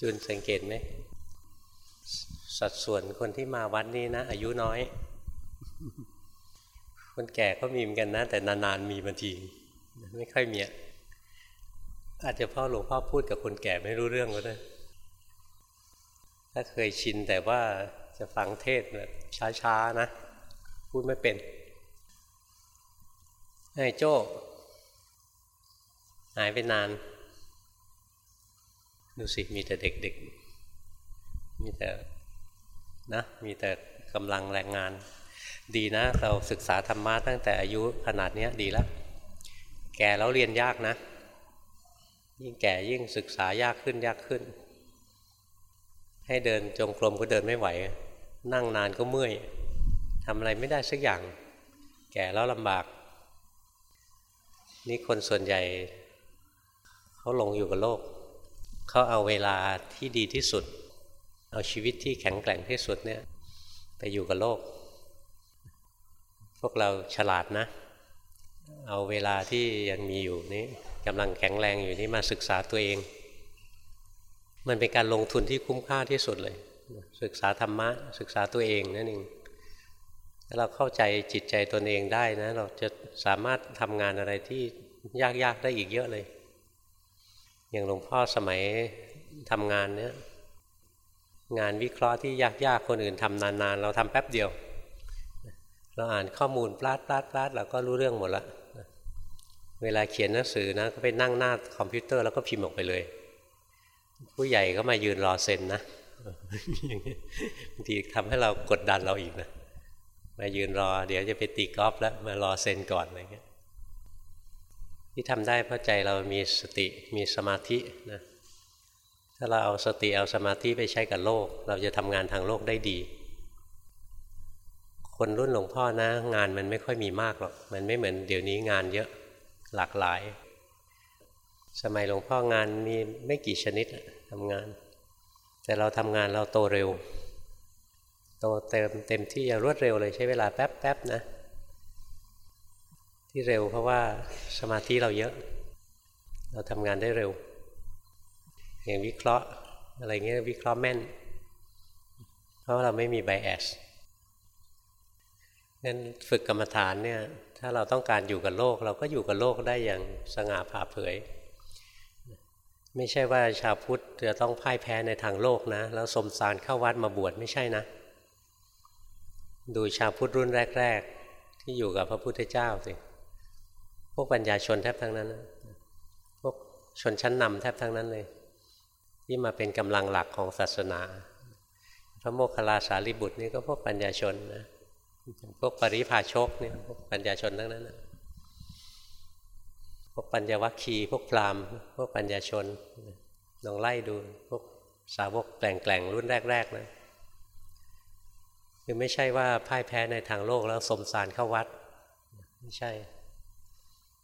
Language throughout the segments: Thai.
จุนสังเกตไหมสัดส่วนคนที่มาวัดนี้นะ อายุน้อย คนแก่ก็มีเหมือนกันนะ แต่นานๆมีบางทีไม่ค่อยมีอาจจะพ่อหลวงพ่อพูดกับคนแก่ไม่รู้เรื่องก็ได้ถ้าเคยชินแต่ว่าจะฟังเทศแบบช้าๆนะ พูดไม่เป็นไอ้โจ้หายไปนาน ดูสิมีแต่เด็กๆ มีแต่นะมีแต่กำลังแรงงาน ดีนะ เราศึกษาธรรมะตั้งแต่อายุขนาดนี้ดีแล้ว แก่แล้วเรียนยากนะ ยิ่งแก่ยิ่งศึกษายากขึ้นยากขึ้น ให้เดินจงกรมก็เดินไม่ไหว นั่งนานก็เมื่อยทำอะไรไม่ได้สักอย่าง แก่แล้วลำบาก นี่คนส่วนใหญ่ เขาหลงอยู่กับโลก เขาเอาเวลาที่ดีที่สุด เอาชีวิตที่แข็งแกร่งที่สุดเนี่ยไปอยู่กับโลก พวกเราฉลาดนะ เอาเวลาที่ยังมีอยู่นี้กำลังแข็งแรงอยู่นี่มาศึกษาตัวเอง มันเป็นการลงทุนที่คุ้มค่าที่สุดเลย ศึกษาธรรมะ ศึกษาตัวเองนั่นเองถ้าเราเข้าใจจิตใจตนเองได้นะ เราจะสามารถทำงานอะไรที่ยากๆได้อีกเยอะเลย อย่างหลวงพ่อสมัยทำงานเนี้ยงานวิเคราะห์ที่ยากๆ คนอื่นทำนานๆ เราทำแป๊บเดียว เราอ่านข้อมูลปลาดปลาดปลาดเราก็รู้เรื่องหมดละเวลาเขียนหนังสือนะก็ไปนั่งหน้าคอมพิวเตอร์แล้วก็พิมพ์ออกไปเลย ผู้ใหญ่ก็มายืนรอเซ็นนะบางทีทำให้เรากดดันเราอีกนะมายืนรอ เดี๋ยวจะไปตีกอล์ฟแล้วมารอเซ็นก่อนอะไรเงี้ย ที่ทำได้เพราะใจเรามีสติมีสมาธินะถ้าเราเอาสติเอาสมาธิไปใช้กับโลก เราจะทำงานทางโลกได้ดี คนรุ่นหลวงพ่อนะ งานมันไม่ค่อยมีมากหรอก มันไม่เหมือนเดี๋ยวนี้งานเยอะหลากหลาย สมัยหลวงพ่องานมีไม่กี่ชนิดทำงาน แต่เราทำงานเราโตเร็ว โตเต็มเต็มที่อย่างรวดเร็วเลยใช้เวลาแป๊บแป๊บนะ ที่เร็วเพราะว่าสมาธิเราเยอะ เราทำงานได้เร็ว อย่างวิเคราะห์อะไรเงี้ยวิเคราะห์แม่น เพราะเราไม่มีไบแอสงั้นฝึกกรรมฐานเนี่ยถ้าเราต้องการอยู่กับโลก เราก็อยู่กับโลกได้อย่างสง่าผ่าเผย ไม่ใช่ว่าชาวพุทธจะต้องพ่ายแพ้ในทางโลกนะ แล้วสมสารเข้าวัดมาบวชไม่ใช่นะ ดูชาวพุทธรุ่นแรก ๆ ที่อยู่กับพระพุทธเจ้าสิ พวกปัญญาชนแทบทั้งนั้นพวกชนชั้นนำแทบทั้งนั้นเลย ที่มาเป็นกำลังหลักของศาสนา พระโมคคัลลาสารีบุตรนี่ก็พวกปัญญาชนนะพวกปริพาชกเนี่ยพวกปัญญาชนทั้งนั้นนะพวกปัญญาวัคคีพวกพราหมณ์พวกปัญญาชนลองไล่ดูพวกสาวกแกล่งๆรุ่นแรกๆนะคือไม่ใช่ว่าพ่ายแพ้ในทางโลกแล้วสมสารเข้าวัด ไม่ใช่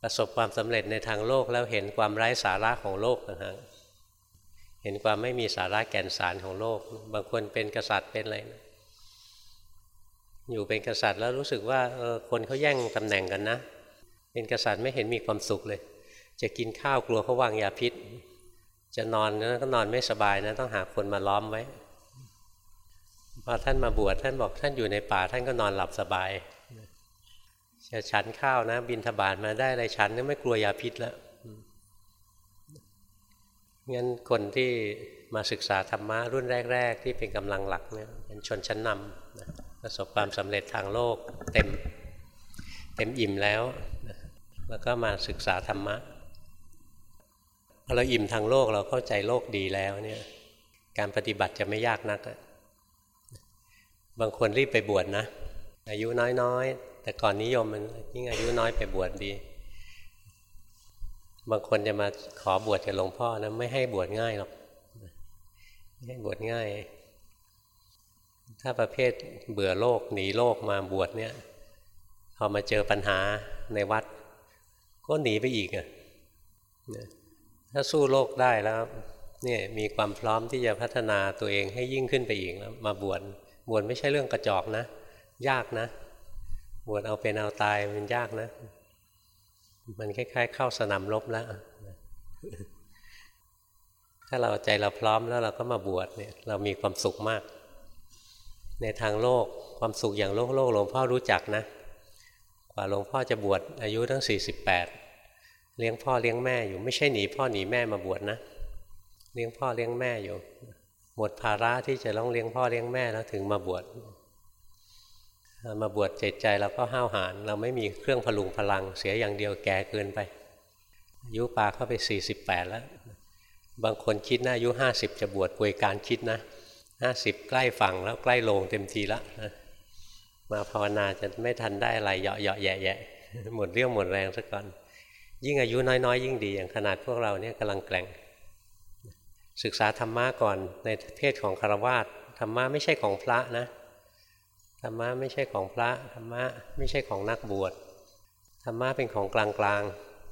ประสบความสำเร็จในทางโลกแล้วเห็นความไร้สาระของโลกนะฮะเห็นความไม่มีสาระแก่นสารของโลก บางคนเป็นกษัตริย์เป็นอะไรนะอยู่เป็นกษัตริย์แล้วรู้สึกว่าเออคนเขาแย่งตำแหน่งกันนะ เป็นกษัตริย์ไม่เห็นมีความสุขเลย จะกินข้าวกลัวเขาวางยาพิษ จะนอนนะก็นอนไม่สบายนะ ต้องหาคนมาล้อมไว้พอท่านมาบวชท่านบอกท่านอยู่ในป่าท่านก็นอนหลับสบาย จะฉันข้าวนะ บินทบาทมาได้อะไรฉันก็ไม่กลัวยาพิษแล้วงั้นคนที่มาศึกษาธรรมะรุ่นแรก ๆ ที่เป็นกำลังหลักเนี่ยเป็นชนชั้นนำนะประสบความสำเร็จทางโลกเต็มเต็มอิ่มแล้วแล้วก็มาศึกษาธรรมะพอเราอิ่มทางโลกเราเข้าใจโลกดีแล้วเนี่ยการปฏิบัติจะไม่ยากนัก บางคนรีบไปบวชนะ อายุน้อย แต่ก่อนนิยมมันยิ่งอายุน้อยไปบวชดดี บางคนจะมาขอบวชกับหลวงพ่อนะไม่ให้บวชง่ายหรอกไม่ให้บวชง่าย ถ้าประเภทเบื่อโลกหนีโลกมาบวชเนี่ย พอมาเจอปัญหาในวัด ก็หนีไปอีกอะถ้าสู้โลกได้แล้วเนี่ยมีความพร้อมที่จะพัฒนาตัวเองให้ยิ่งขึ้นไปอีกแล้วมาบวชบวชไม่ใช่เรื่องกระจอกนะ ยากนะ บวชเอาเป็นเอาตายมันยากนะ มันคล้ายๆ เข้าสนามรบแล้ว ถ้าเราใจเราพร้อมแล้วเราก็มาบวชเนี่ย เรามีความสุขมาก ในทางโลกความสุขอย่างโลกโลกหลวงพ่อรู้จักนะ กว่าหลวงพ่อจะบวชอายุทั้ง 48 เลี้ยงพ่อเลี้ยงแม่อยู่ไม่ใช่หนีพ่อหนีแม่มาบวชนะ เลี้ยงพ่อเลี้ยงแม่อยู่หมดภาระที่จะต้องเลี้ยงพ่อเลี้ยงแม่แล้วถึงมาบวช มาบวชใจใจเราก็ห้าวหาญเราไม่มีเครื่องพลุงพลังเสียอย่างเดียวแก่เกินไปอายุปาเข้าไป 48 แล้ว บางคนคิดนะอายุ 50 จะบวชป่วยการคิดนะ 50 ใกล้ฝั่งแล้วใกล้ลงเต็มทีละมาภาวนาจะไม่ทันได้อะไรเหยาะเหยาะแยะแยะหมดเรี่ยวหมดแรงซะก่อน ยิ่งอายุน้อยๆ ยิ่งดีอย่างขนาดพวกเราเนี่ยกำลังแกล่งศึกษาธรรมะก่อนในเพศของคารวาสธรรมะไม่ใช่ของพระนะ ธรรมะไม่ใช่ของพระธรรมะไม่ใช่ของนักบวชธรรมะเป็นของกลาง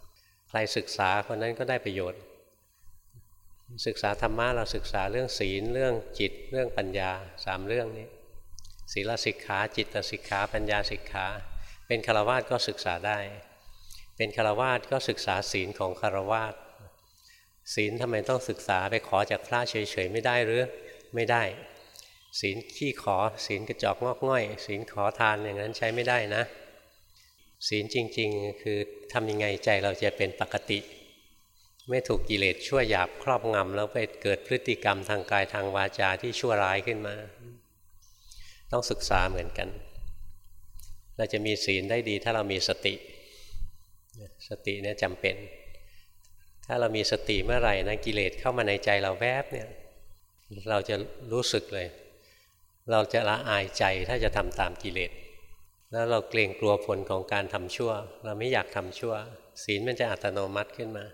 ๆใครศึกษาคนนั้นก็ได้ประโยชน์ ศึกษาธรรมะเราศึกษาเรื่องศีลเรื่องจิต เรื่องปัญญาสามเรื่องนี้ศีลสิกขาจิตสิกขาปัญญาสิกขา เป็นคารวาสก็ศึกษาได้ เป็นคารวาสก็ศึกษาศีลของคารวาสศีลทำไมต้องศึกษาไปขอจากพระเฉยๆไม่ได้หรือไม่ได้ ศีลขี้ขอ ศีลกระจอกงอกง่อย ศีลขอทานอย่างนั้นใช้ไม่ได้นะ ศีลจริง ๆ คือทำยังไงใจเราจะเป็นปกติ ไม่ถูกกิเลสชั่วหยาบครอบงำแล้วไปเกิดพฤติกรรมทางกายทางวาจาที่ชั่วร้ายขึ้นมา ต้องศึกษาเหมือนกัน เราจะมีศีลได้ดีถ้าเรามีสติ สติเนี่ยจำเป็น ถ้าเรามีสติเมื่อไหร่นะกิเลสเข้ามาในใจเราแวบเนี่ยเราจะรู้สึกเลย เราจะละอายใจถ้าจะทำตามกิเลส แล้วเราเกรงกลัวผลของการทำชั่ว เราไม่อยากทำชั่ว ศีลมันจะอัตโนมัติขึ้นมา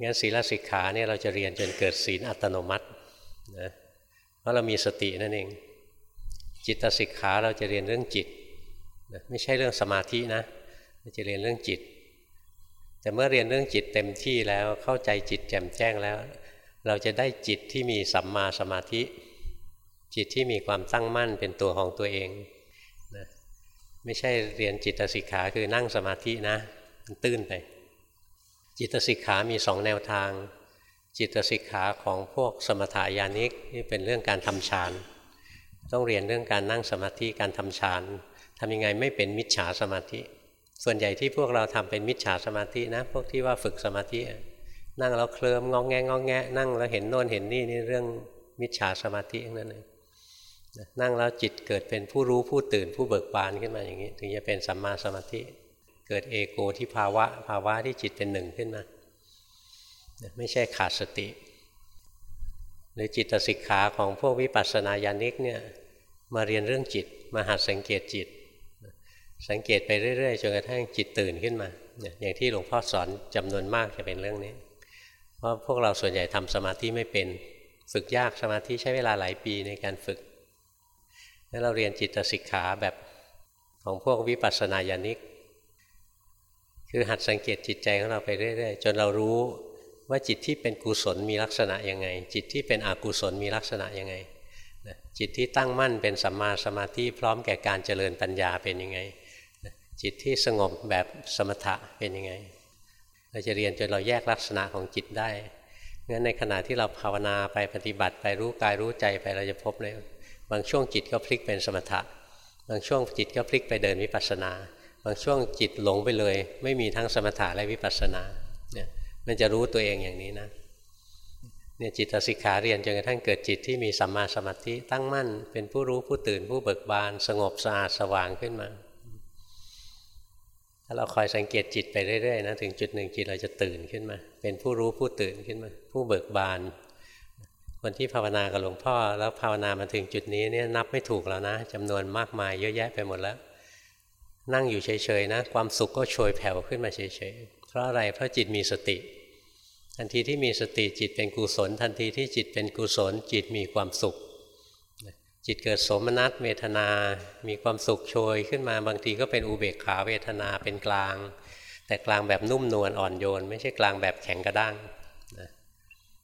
งั้นศีลสิกขาเนี่ยเราจะเรียนจนเกิดศีลอัตโนมัตินะเพราะเรามีสตินั่นเอง จิตสิกขาเราจะเรียนเรื่องจิตนะไม่ใช่เรื่องสมาธินะเราจะเรียนเรื่องจิต แต่เมื่อเรียนเรื่องจิตเต็มที่แล้วเข้าใจจิตแจ่มแจ้งแล้ว เราจะได้จิตที่มีสัมมาสมาธิ จิตที่มีความตั้งมั่นเป็นตัวของตัวเองนะไม่ใช่เรียนจิตสิกขาคือนั่งสมาธินะมันตื้นไป จิตสิกขามีสองแนวทาง จิตสิกขาของพวกสมถายานิกนี่เป็นเรื่องการทำฌานต้องเรียนเรื่องการนั่งสมาธิการทำฌานทำยังไงไม่เป็นมิจฉาสมาธิ ส่วนใหญ่ที่พวกเราทำเป็นมิจฉาสมาธินะพวกที่ว่าฝึกสมาธินั่งแล้วเคลิ้มงองแงงองแงนั่งแล้วเห็นโน่นเห็นนี่นี่เรื่องมิจฉาสมาธินั่นเอง นั่งแล้วจิตเกิดเป็นผู้รู้ผู้ตื่นผู้เบิกบานขึ้นมาอย่างนี้ ถึงจะเป็นสัมมาสมาธิ เกิดเอโกที่ภาวะ ภาวะที่จิตเป็นหนึ่งขึ้นมาไม่ใช่ขาดสติ หรือจิตสิกขาของพวกวิปัสสนาญาณิกเนี่ยมาเรียนเรื่องจิตมาหัดสังเกตจิต สังเกตไปเรื่อยๆจนกระทั่งจิตตื่นขึ้นมาอย่างที่หลวงพ่อสอนจำนวนมากจะเป็นเรื่องนี้ เพราะพวกเราส่วนใหญ่ทำสมาธิไม่เป็น ฝึกยากสมาธิใช้เวลาหลายปีในการฝึก แล้วเราเรียนจิตสิกขาแบบของพวกวิปัสสนาญาณิก คือหัดสังเกตจิตใจของเราไปเรื่อยๆ จนเรารู้ว่าจิตที่เป็นกุศลมีลักษณะยังไง จิตที่เป็นอกุศลมีลักษณะยังไงจิตที่ตั้งมั่นเป็นสัมมาสมาธิพร้อมแก่การเจริญปัญญาเป็นยังไง จิตที่สงบแบบสมถะเป็นยังไง เราจะเรียนจนเราแยกลักษณะของจิตได้งั้นในขณะที่เราภาวนาไปปฏิบัติไปรู้กายรู้ใจไปเราจะพบเลย บางช่วงจิตก็พลิกเป็นสมถะ บางช่วงจิตก็พลิกไปเดินวิปัสสนา บางช่วงจิตหลงไปเลย ไม่มีทั้งสมถะและวิปัสสนาเนี่ยมันจะรู้ตัวเองอย่างนี้นะเนี่ยจิตสิกขาเรียนจนกระทั่งเกิดจิตที่มีสัมมาสมาธิตั้งมั่น เป็นผู้รู้ผู้ตื่นผู้เบิกบาน สงบสะอาดสว่างขึ้นมา ถ้าเราคอยสังเกตจิตไปเรื่อยๆนะถึงจุดหนึ่งจิตเราจะตื่นขึ้นมา เป็นผู้รู้ผู้ตื่นขึ้นมา ผู้เบิกบาน คนที่ภาวนากับหลวงพ่อ แล้วภาวนามาถึงจุดนี้เนี่ยนับไม่ถูกแล้วนะจำนวนมากมายเยอะแยะไปหมดแล้ว นั่งอยู่เฉยๆนะ ความสุขก็โชยแผ่วขึ้นมาเฉยๆเพราะอะไรเพราะจิตมีสติ ทันทีที่มีสติจิตเป็นกุศล ทันทีที่จิตเป็นกุศล จิตมีความสุข จิตเกิดสมนัตเวทนา มีความสุขโชยขึ้นมาบางทีก็เป็นอุเบกขาเวทนาเป็นกลาง แต่กลางแบบนุ่มนวลอ่อนโยน ไม่ใช่กลางแบบแข็งกระด้าง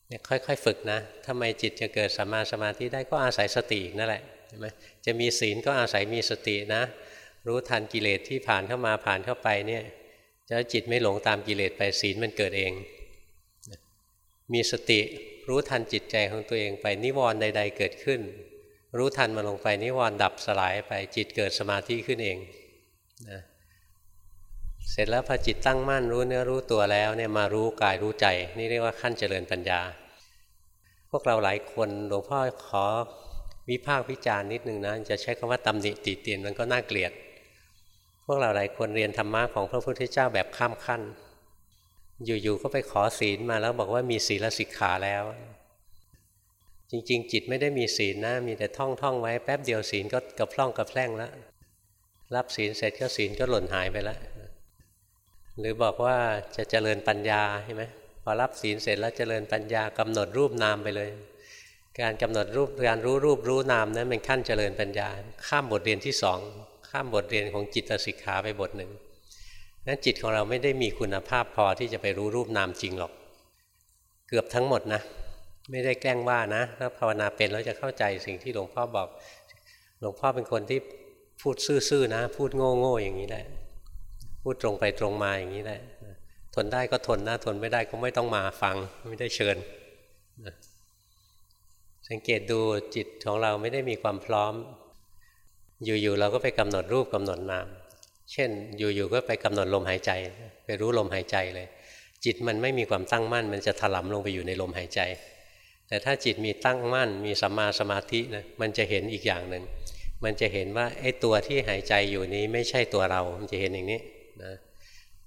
เนี่ยค่อยๆฝึกนะทำไมจิตจะเกิดสัมมาสมาธิได้ก็อาศัยสตินั่นแหละใช่ไหมจะมีศีลก็อาศัยมีสตินะ รู้ทันกิเลสที่ผ่านเข้ามาผ่านเข้าไปเนี่ยจะจิตไม่หลงตามกิเลสไปศีลมันเกิดเอง มีสติรู้ทันจิตใจของตัวเองไปนิวรณ์ใด ๆ เกิดขึ้น รู้ทันมันลงไปนิวรณ์ดับสลายไปจิตเกิดสมาธิขึ้นเองนะ เสร็จแล้วพอจิตตั้งมั่นรู้เนื้อรู้ตัวแล้วเนี่ยมารู้กายรู้ใจ นี่เรียกว่าขั้นเจริญปัญญา พวกเราหลายคนหลวงพ่อขอวิพากษ์วิจารณ์นิดนึงนะจะใช้คำว่าตำหนิติเตียนมันก็น่าเกลียด พวกเราหลายคนเรียนธรรมะของพระพุทธเจ้าแบบข้ามขั้น อยู่ๆก็ไปขอศีลมาแล้วบอกว่ามีศีลสิกขาแล้ว จริง ๆ จิตไม่ได้มีศีลนะ มีแต่ท่องท่องไว้แป๊บเดียวศีลก็กระพร่องกระแพร่งแล้วรับศีลเสร็จก็ศีลก็หล่นหายไปแล้ว หรือบอกว่าจะเจริญปัญญาใช่ไหมพอรับศีลเสร็จแล้วเจริญปัญญากำหนดรูปนามไปเลย การกำหนดรูปการรู้รูปรู้นามนั้นเป็นขั้นเจริญปัญญา ข้ามบทเรียนที่สองข้ามบทเรียนของจิตสิกขาไปบทหนึ่งนั้นจิตของเราไม่ได้มีคุณภาพพอที่จะไปรู้รูปนามจริงหรอก เกือบทั้งหมดนะ ไม่ได้แกล้งว่านะถ้าภาวนาเป็นแล้วจะเข้าใจสิ่งที่หลวงพ่อบอก หลวงพ่อเป็นคนที่พูดซื่อๆนะ พูดโง่ๆอย่างนี้แหละ พูดตรงไปตรงมาอย่างนี้แหละทนได้ก็ทนนะทนไม่ได้ก็ไม่ต้องมาฟังไม่ได้เชิญสังเกตดูจิตของเราไม่ได้มีความพร้อม อยู่ๆเราก็ไปกำหนดรูปกำหนดนาม เช่น อยู่ๆก็ไปกำหนดลมหายใจ ไปรู้ลมหายใจเลย จิตมันไม่มีความตั้งมั่น มันจะถลำลงไปอยู่ในลมหายใจ แต่ถ้าจิตมีตั้งมั่น มีสัมมาสมาธินะมันจะเห็นอีกอย่างหนึ่งมันจะเห็นว่าไอ้ตัวที่หายใจอยู่นี้ไม่ใช่ตัวเรา มันจะเห็นอย่างนี้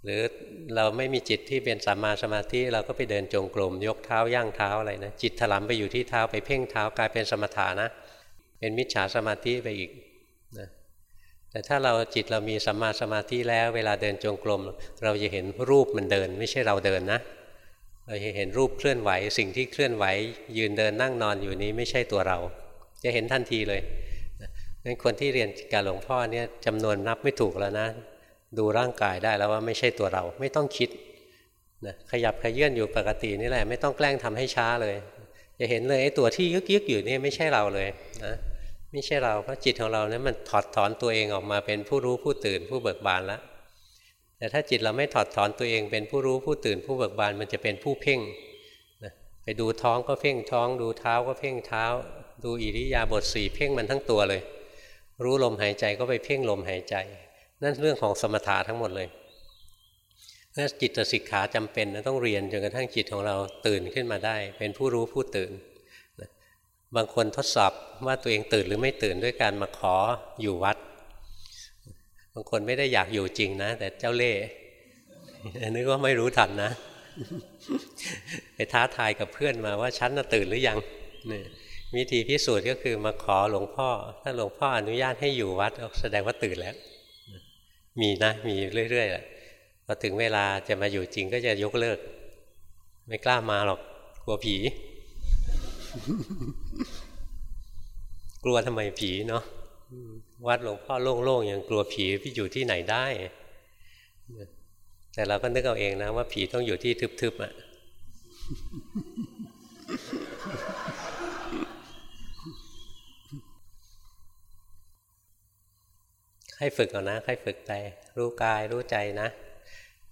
หรือเราไม่มีจิตที่เป็นสัมมาสมาธิเราก็ไปเดินจงกรมยกเท้าย่างเท้าอะไรนะจิตถลำไปอยู่ที่เท้าไปเพ่งเท้ากลายเป็นสมถานะ เป็นมิจฉาสมาธิไปอีกนะแต่ถ้าเราจิตเรามีสัมมาสมาธิแล้ว เวลาเดินจงกรมเราจะเห็นรูปมันเดิน ไม่ใช่เราเดินนะ เราจะเห็นรูปเคลื่อนไหว สิ่งที่เคลื่อนไหว ยืนเดินนั่งนอนอยู่นี้ไม่ใช่ตัวเรา จะเห็นทันทีเลยงั้นคนที่เรียนการหลวงพ่อเนี่ยจำนวนนับไม่ถูกแล้วนะ ดูร่างกายได้แล้วว่าไม่ใช่ตัวเราไม่ต้องคิดนะขยับขยื่นอยู่ปกตินี่แหละ ไม่ต้องแกล้งทำให้ช้าเลย จะเห็นเลยไอ้ตัวที่ยึกยึกอยู่นี่ไม่ใช่เราเลยนะไม่ใช่เราเพราะจิตของเราเนี่ยมันถอดถอนตัวเองออกมาเป็นผู้รู้ผู้ตื่นผู้เบิกบานแล้วแต่ถ้าจิตเราไม่ถอดถอนตัวเองเป็นผู้รู้ผู้ตื่นผู้เบิกบานมันจะเป็นผู้เพ่งนะไปดูท้องก็เพ่งท้อง ดูเท้าก็เพ่งเท้า ดูอิริยาบถสี่เพ่งมันทั้งตัวเลย รู้ลมหายใจก็ไปเพ่งลมหายใจ นั่นเรื่องของสมถะทั้งหมดเลยนั่นจิตสิกขาจำเป็นนะต้องเรียนจนกระทั่งจิตของเราตื่นขึ้นมาได้ เป็นผู้รู้ผู้ตื่น บางคนทดสอบว่าตัวเองตื่นหรือไม่ตื่นด้วยการมาขออยู่วัด บางคนไม่ได้อยากอยู่จริงนะ แต่เจ้าเล่ห์นึกว่าไม่รู้ทันนะไปท้าทายกับเพื่อนมาว่าฉันน่ะตื่นหรือยังนี่วิธีพิสูจน์ก็คือมาขอหลวงพ่อ ถ้าหลวงพ่ออนุญาตให้อยู่วัดแสดงว่าตื่นแล้ว มีนะ มีเรื่อยๆแหละพอถึงเวลาจะมาอยู่จริงก็จะยกเลิก ไม่กล้ามาหรอกกลัวผี กลัวทำไมผีเนาะวัดหลวงพ่อโล่งๆยังกลัวผีพี่อยู่ที่ไหนได้ แต่เราก็นึกเอาเองนะว่าผีต้องอยู่ที่ทึบๆอะ่ะ ให้ฝึกเอานะให้ฝึกไป รู้กายรู้ใจนะ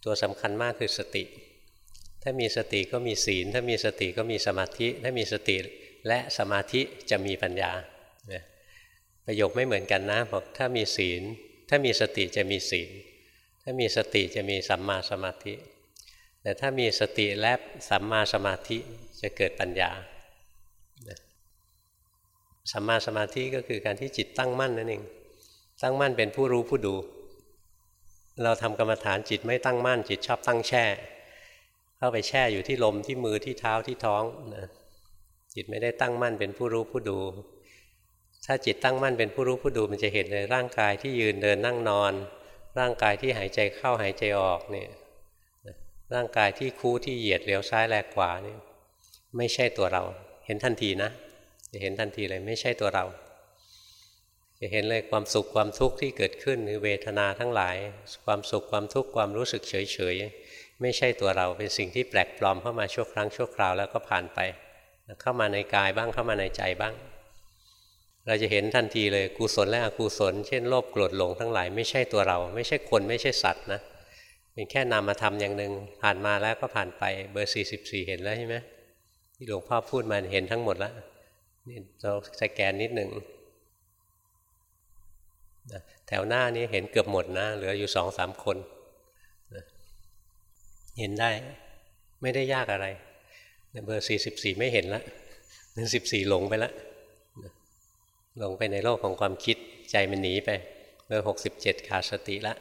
ตัวสำคัญมากคือสติ ถ้ามีสติก็มีศีล ถ้ามีสติก็มีสมาธิ ถ้ามีสติและสมาธิจะมีปัญญาประโยคไม่เหมือนกันนะบอกถ้ามีศีล ถ้ามีสติจะมีศีล ถ้ามีสติจะมีสัมมาสมาธิ แต่ถ้ามีสติและสัมมาสมาธิจะเกิดปัญญาสัมมาสมาธิก็คือการที่จิตตั้งมั่นนั่นเอง ตั้งมั่นเป็นผู้รู้ผู้ดู เราทำกรรมฐานจิตไม่ตั้งมั่นจิตชอบตั้งแช่ เข้าไปแช่อยู่ที่ลมที่มือที่เท้าที่ท้องนะจิตไม่ได้ตั้งมั่นเป็นผู้รู้ผู้ดู ถ้าจิตตั้งมั่นเป็นผู้รู้ผู้ดูมันจะเห็นเลยร่างกายที่ยืนเดินนั่งนอน ร่างกายที่หายใจเข้าหายใจออกเนี่ยร่างกายที่คู่ที่เหยียดเลี้ยวซ้ายแลกขวานี่ไม่ใช่ตัวเรา เห็นทันทีนะจะเห็นทันทีเลยไม่ใช่ตัวเรา จะเห็นเลยความสุขความทุกข์ที่เกิดขึ้นคือเวทนาทั้งหลาย ความสุขความทุกข์ความรู้สึกเฉยเฉยไม่ใช่ตัวเราเป็นสิ่งที่แปลกปลอมเข้ามาชั่วครั้งชั่วคราวแล้วก็ผ่านไป เข้ามาในกายบ้างเข้ามาในใจบ้าง เราจะเห็นทันทีเลยกุศลและอกุศล เช่นโลภโกรธหลงทั้งหลายไม่ใช่ตัวเรา ไม่ใช่คนไม่ใช่สัตว์นะเป็นแค่นามธรรมอย่างหนึ่งผ่านมาแล้วก็ผ่านไปเบอร์ 44 เห็นแล้วใช่ไหมที่หลวงพ่อพูดมาเห็นทั้งหมดแล้วนี่เราสแกนนิดหนึ่ง แถวหน้านี้เห็นเกือบหมดนะ เหลืออยู่สองสามคนเห็นได้ไม่ได้ยากอะไรเบอร์สี่สิบสี่ไม่เห็นละเบอร์สิบสี่หลงไปละหลงไปในโลกของความคิดใจมันหนีไปเบอร์หกสิบเจ็ดขาดสติละ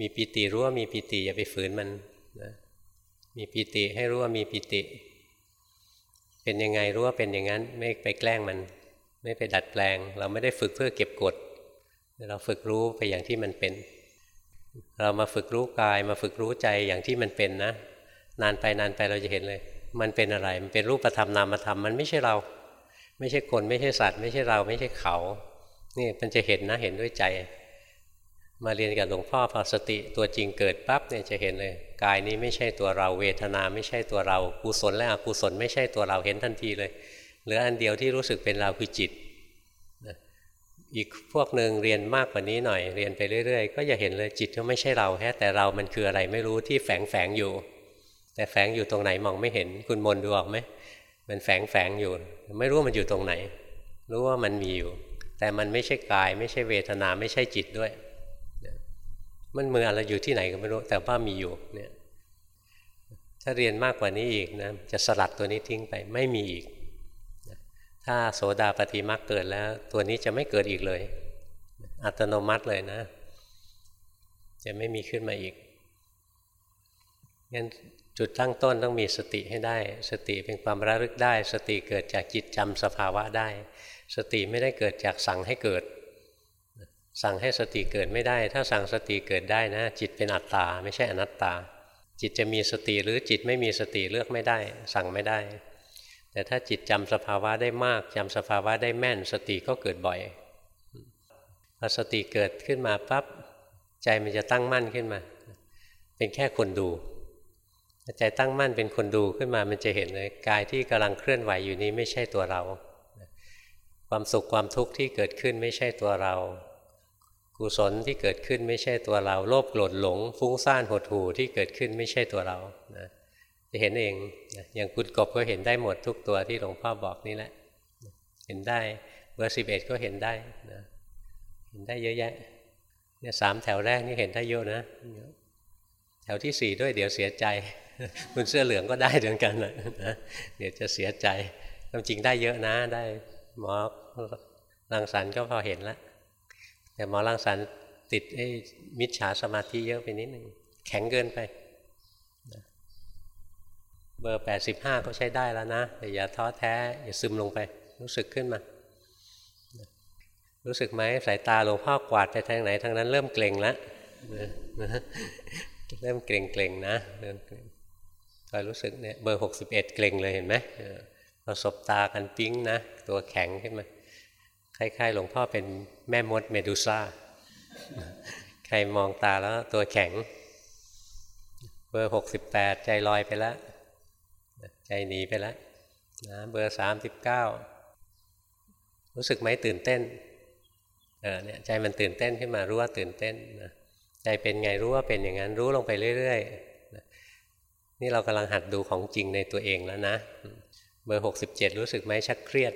มีปีติรู้ว่ามีปีติอย่าไปฝืนมันนะมีปีติให้รู้ว่ามีปีติ เป็นยังไงรู้ว่าเป็นอย่างนั้น ไม่ไปแกล้งมัน ไม่ไปดัดแปลง เราไม่ได้ฝึกเพื่อเก็บกด เราฝึกรู้ไปอย่างที่มันเป็น เรามาฝึกรู้กายมาฝึกรู้ใจอย่างที่มันเป็นนะ นานไปนานไปเราจะเห็นเลย มันเป็นอะไร มันเป็นรูปธรรมนามธรรมมันไม่ใช่เรา ไม่ใช่คนไม่ใช่สัตว์ ไม่ใช่เราไม่ใช่เขา นี่มันจะเห็นนะเห็นด้วยใจ มาเรียนกับหลวงพ่อพอสติตัวจริงเกิดปั๊บเนี่ยจะเห็นเลย กายนี้ไม่ใช่ตัวเราเวทนาไม่ใช่ตัวเรากุศลและอกุศลไม่ใช่ตัวเราเห็นทันทีเลยเหลืออันเดียวที่รู้สึกเป็นเราคือจิต อีกพวกหนึ่งเรียนมากกว่านี้หน่อยเรียนไปเรื่อยๆ ก็จะเห็นเลยจิตก็ไม่ใช่เราแค่แต่เรามันคืออะไรไม่รู้ที่แฝงแฝงอยู่ แต่แฝงอยู่ตรงไหนมองไม่เห็นคุณมนดูออกไหมมันแฝงแฝงอยู่ ไม่รู้มันอยู่ตรงไหน รู้ว่ามันมีอยู่ แต่มันไม่ใช่กาย ไม่ใช่เวทนาไม่ใช่จิตด้วย มันมืออะไรอยู่ที่ไหนก็ไม่รู้ แต่ว่ามีอยู่เนี่ยถ้าเรียนมากกว่านี้อีกนะจะสลัดตัวนี้ทิ้งไปไม่มีอีก ถ้าโสดาปฏิมาเกิดแล้ว ตัวนี้จะไม่เกิดอีกเลย อัตโนมัติเลยนะ จะไม่มีขึ้นมาอีกงั้นจุดตั้งต้นต้องมีสติให้ได้ สติเป็นความระลึกได้ สติเกิดจากจิตจำสภาวะได้ สติไม่ได้เกิดจากสั่งให้เกิด สั่งให้สติเกิดไม่ได้ ถ้าสั่งสติเกิดได้นะ จิตเป็นอัตตา ไม่ใช่อนัตตา จิตจะมีสติหรือจิตไม่มีสติเลือกไม่ได้ สั่งไม่ได้ แต่ถ้าจิตจำสภาวะได้มากจำสภาวะได้แม่น สติก็เกิดบ่อยพอสติเกิดขึ้นมาปั๊บใจมันจะตั้งมั่นขึ้นมา เป็นแค่คนดูใจตั้งมั่นเป็นคนดูขึ้นมามันจะเห็นเลยกายที่กำลังเคลื่อนไหวอยู่นี้ไม่ใช่ตัวเรา ความสุขความทุกข์ที่เกิดขึ้นไม่ใช่ตัวเรา กุศลที่เกิดขึ้นไม่ใช่ตัวเรา โลภโกรธหลง ฟุ้งซ่านหดหู่ที่เกิดขึ้นไม่ใช่ตัวเรานะ จะเห็นเองอย่างคุณกบก็เห็นได้หมดทุกตัวที่หลวงพ่อบอกนี่แหละ เห็นได้เบอร์สิบเอ็ดก็เห็นได้นะเห็นได้เยอะแยะเนี่ยสามแถวแรกนี่เห็นได้เยอะนะแถวที่สี่ด้วยเดี๋ยวเสียใจ คุณเสื้อเหลืองก็ได้เหมือนกันนะเดี๋ยวจะเสียใจความจริงได้เยอะนะได้หมอรังสรรค์ก็พอเห็นแล้วแต่หมอรังสรรค์ติดไอ้มิจฉาสมาธิเยอะไปนิดหนึ่งแข็งเกินไป เบอร์แปดสิบห้าก็ใช้ได้แล้วนะแต่อย่าท้อแท้ อย่าซึมลงไป รู้สึกขึ้นมา รู้สึกไหมสายตาหลวงพ่อกวาดไปทางไหนทางนั้นเริ่มเกร็งแล้วเริ่มเกร็งเกร็งนะเริ่มเกร็งคอยรู้สึกเนี่ยเบอร์หกสิบเอ็ดเกร็งเลยเห็นไหมเราสบตากันปิ้งนะตัวแข็งขึ้นมาคล้ายๆหลวงพ่อเป็นแม่มดเมดูซ่า ใครมองตาแล้วตัวแข็ง เบอร์หกสิบแปดใจลอยไปแล้ว ใจหนีไปแล้วนะเบอร์สามสิบเก้ารู้สึกไหมตื่นเต้นเออเนี่ยใจมันตื่นเต้นขึ้นมารู้ว่าตื่นเต้นนะใจเป็นไงรู้ว่าเป็นอย่างนั้นรู้ลงไปเรื่อยๆนะนี่เรากำลังหัดดูของจริงในตัวเองแล้วนะ เบอร์หกสิบเจ็ดรู้สึกไหมชักเครียด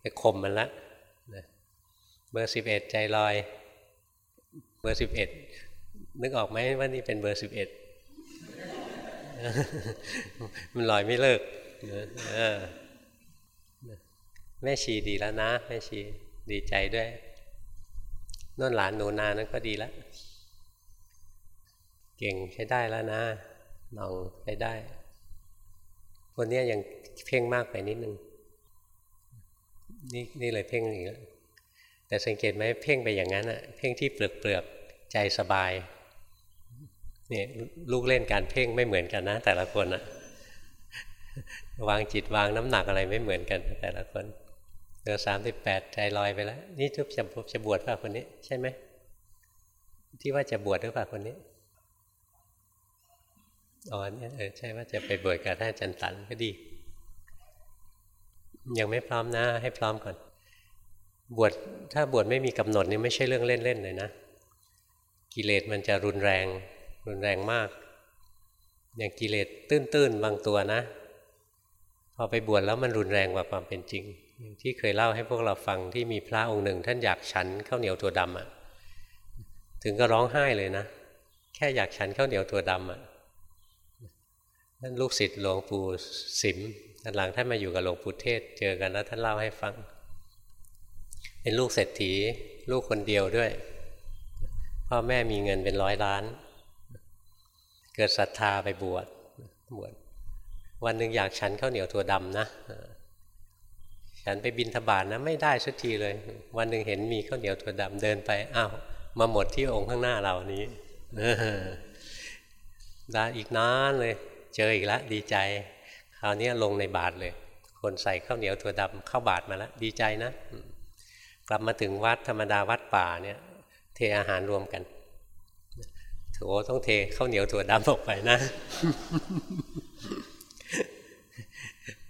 ไปข่มมันละนะเบอร์สิบเอ็ดใจลอย เบอร์สิบเอ็ดนึกออกไหมว่านี่เป็นเบอร์สิบเอ็ด มันลอยไม่เลิกแม่ชีดีแล้วนะแม่ชีดีใจด้วยน่นหลานหนูนานั้นก็ดีแล้วเก่งใช้ได้แล้วนะน้องใช้ได้ คนนี้ยังเพ่งมากไปนิดนึงนี่นี่เลยเพ่งอีกแล้วแต่สังเกตไหมเพ่งไปอย่างนั้นอะเพ่งที่เปลือกเปลือกใจสบาย นี่ลูกเล่นการเพ่งไม่เหมือนกันนะ แต่ละคนอะวางจิตวางน้ำหนักอะไรไม่เหมือนกันแต่ละคนเดือสามสิบแปดใจลอยไปแล้ว นี่ทุบจะจะบวชป่ะคนนี้ ใช่ไหมที่ว่าจะบวชหรือเปล่าคนนี้อ๋อเนี่ยเออใช่ว่าจะไปบวชกับท่านจันตันก็ดี ยังไม่พร้อมนะ ให้พร้อมก่อน บวชถ้าบวชไม่มีกำหนดนี่ไม่ใช่เรื่องเล่นๆเลยนะ กิเลสมันจะรุนแรง รุนแรงมาก อย่างกิเลสตื้นๆ บางตัวนะ พอไปบวชแล้วมันรุนแรงกว่าความเป็นจริง ที่เคยเล่าให้พวกเราฟังที่มีพระองค์หนึ่ง ท่านอยากฉันข้าวเหนียวตัวดำอะถึงก็ร้องไห้เลยนะ แค่อยากฉันข้าวเหนียวตัวดำอะนั่นลูกศิษย์หลวงปู่สิมหลังท่านมาอยู่กับหลวงปู่เทศ เจอกันแล้วท่านเล่าให้ฟัง เป็นลูกเศรษฐี ลูกคนเดียวด้วยพ่อแม่มีเงินเป็นร้อยล้าน กิดศรัทธาไปบวชบวชวันหนึ่งอยากฉันข้าวเหนียวตัวดำนะ ฉันไปบินทบาทนะไม่ได้สักทีเลย วันหนึ่งเห็นมีข้าวเหนียวตัวดำเดินไปอ้าวมาหมดที่องค์ข้างหน้าเรานี้ได้อีกนานเลย เจออีกแล้วดีใจ คราวนี้ลงในบาทเลย คนใส่ข้าวเหนียวตัวดำเข้าบาทมาแล้วดีใจนะ กลับมาถึงวัดธรรมดาวัดป่าเนี่ย เทอาหารรวมกัน โถต้องเทข้าวเหนียวตัวดำออกไปนะ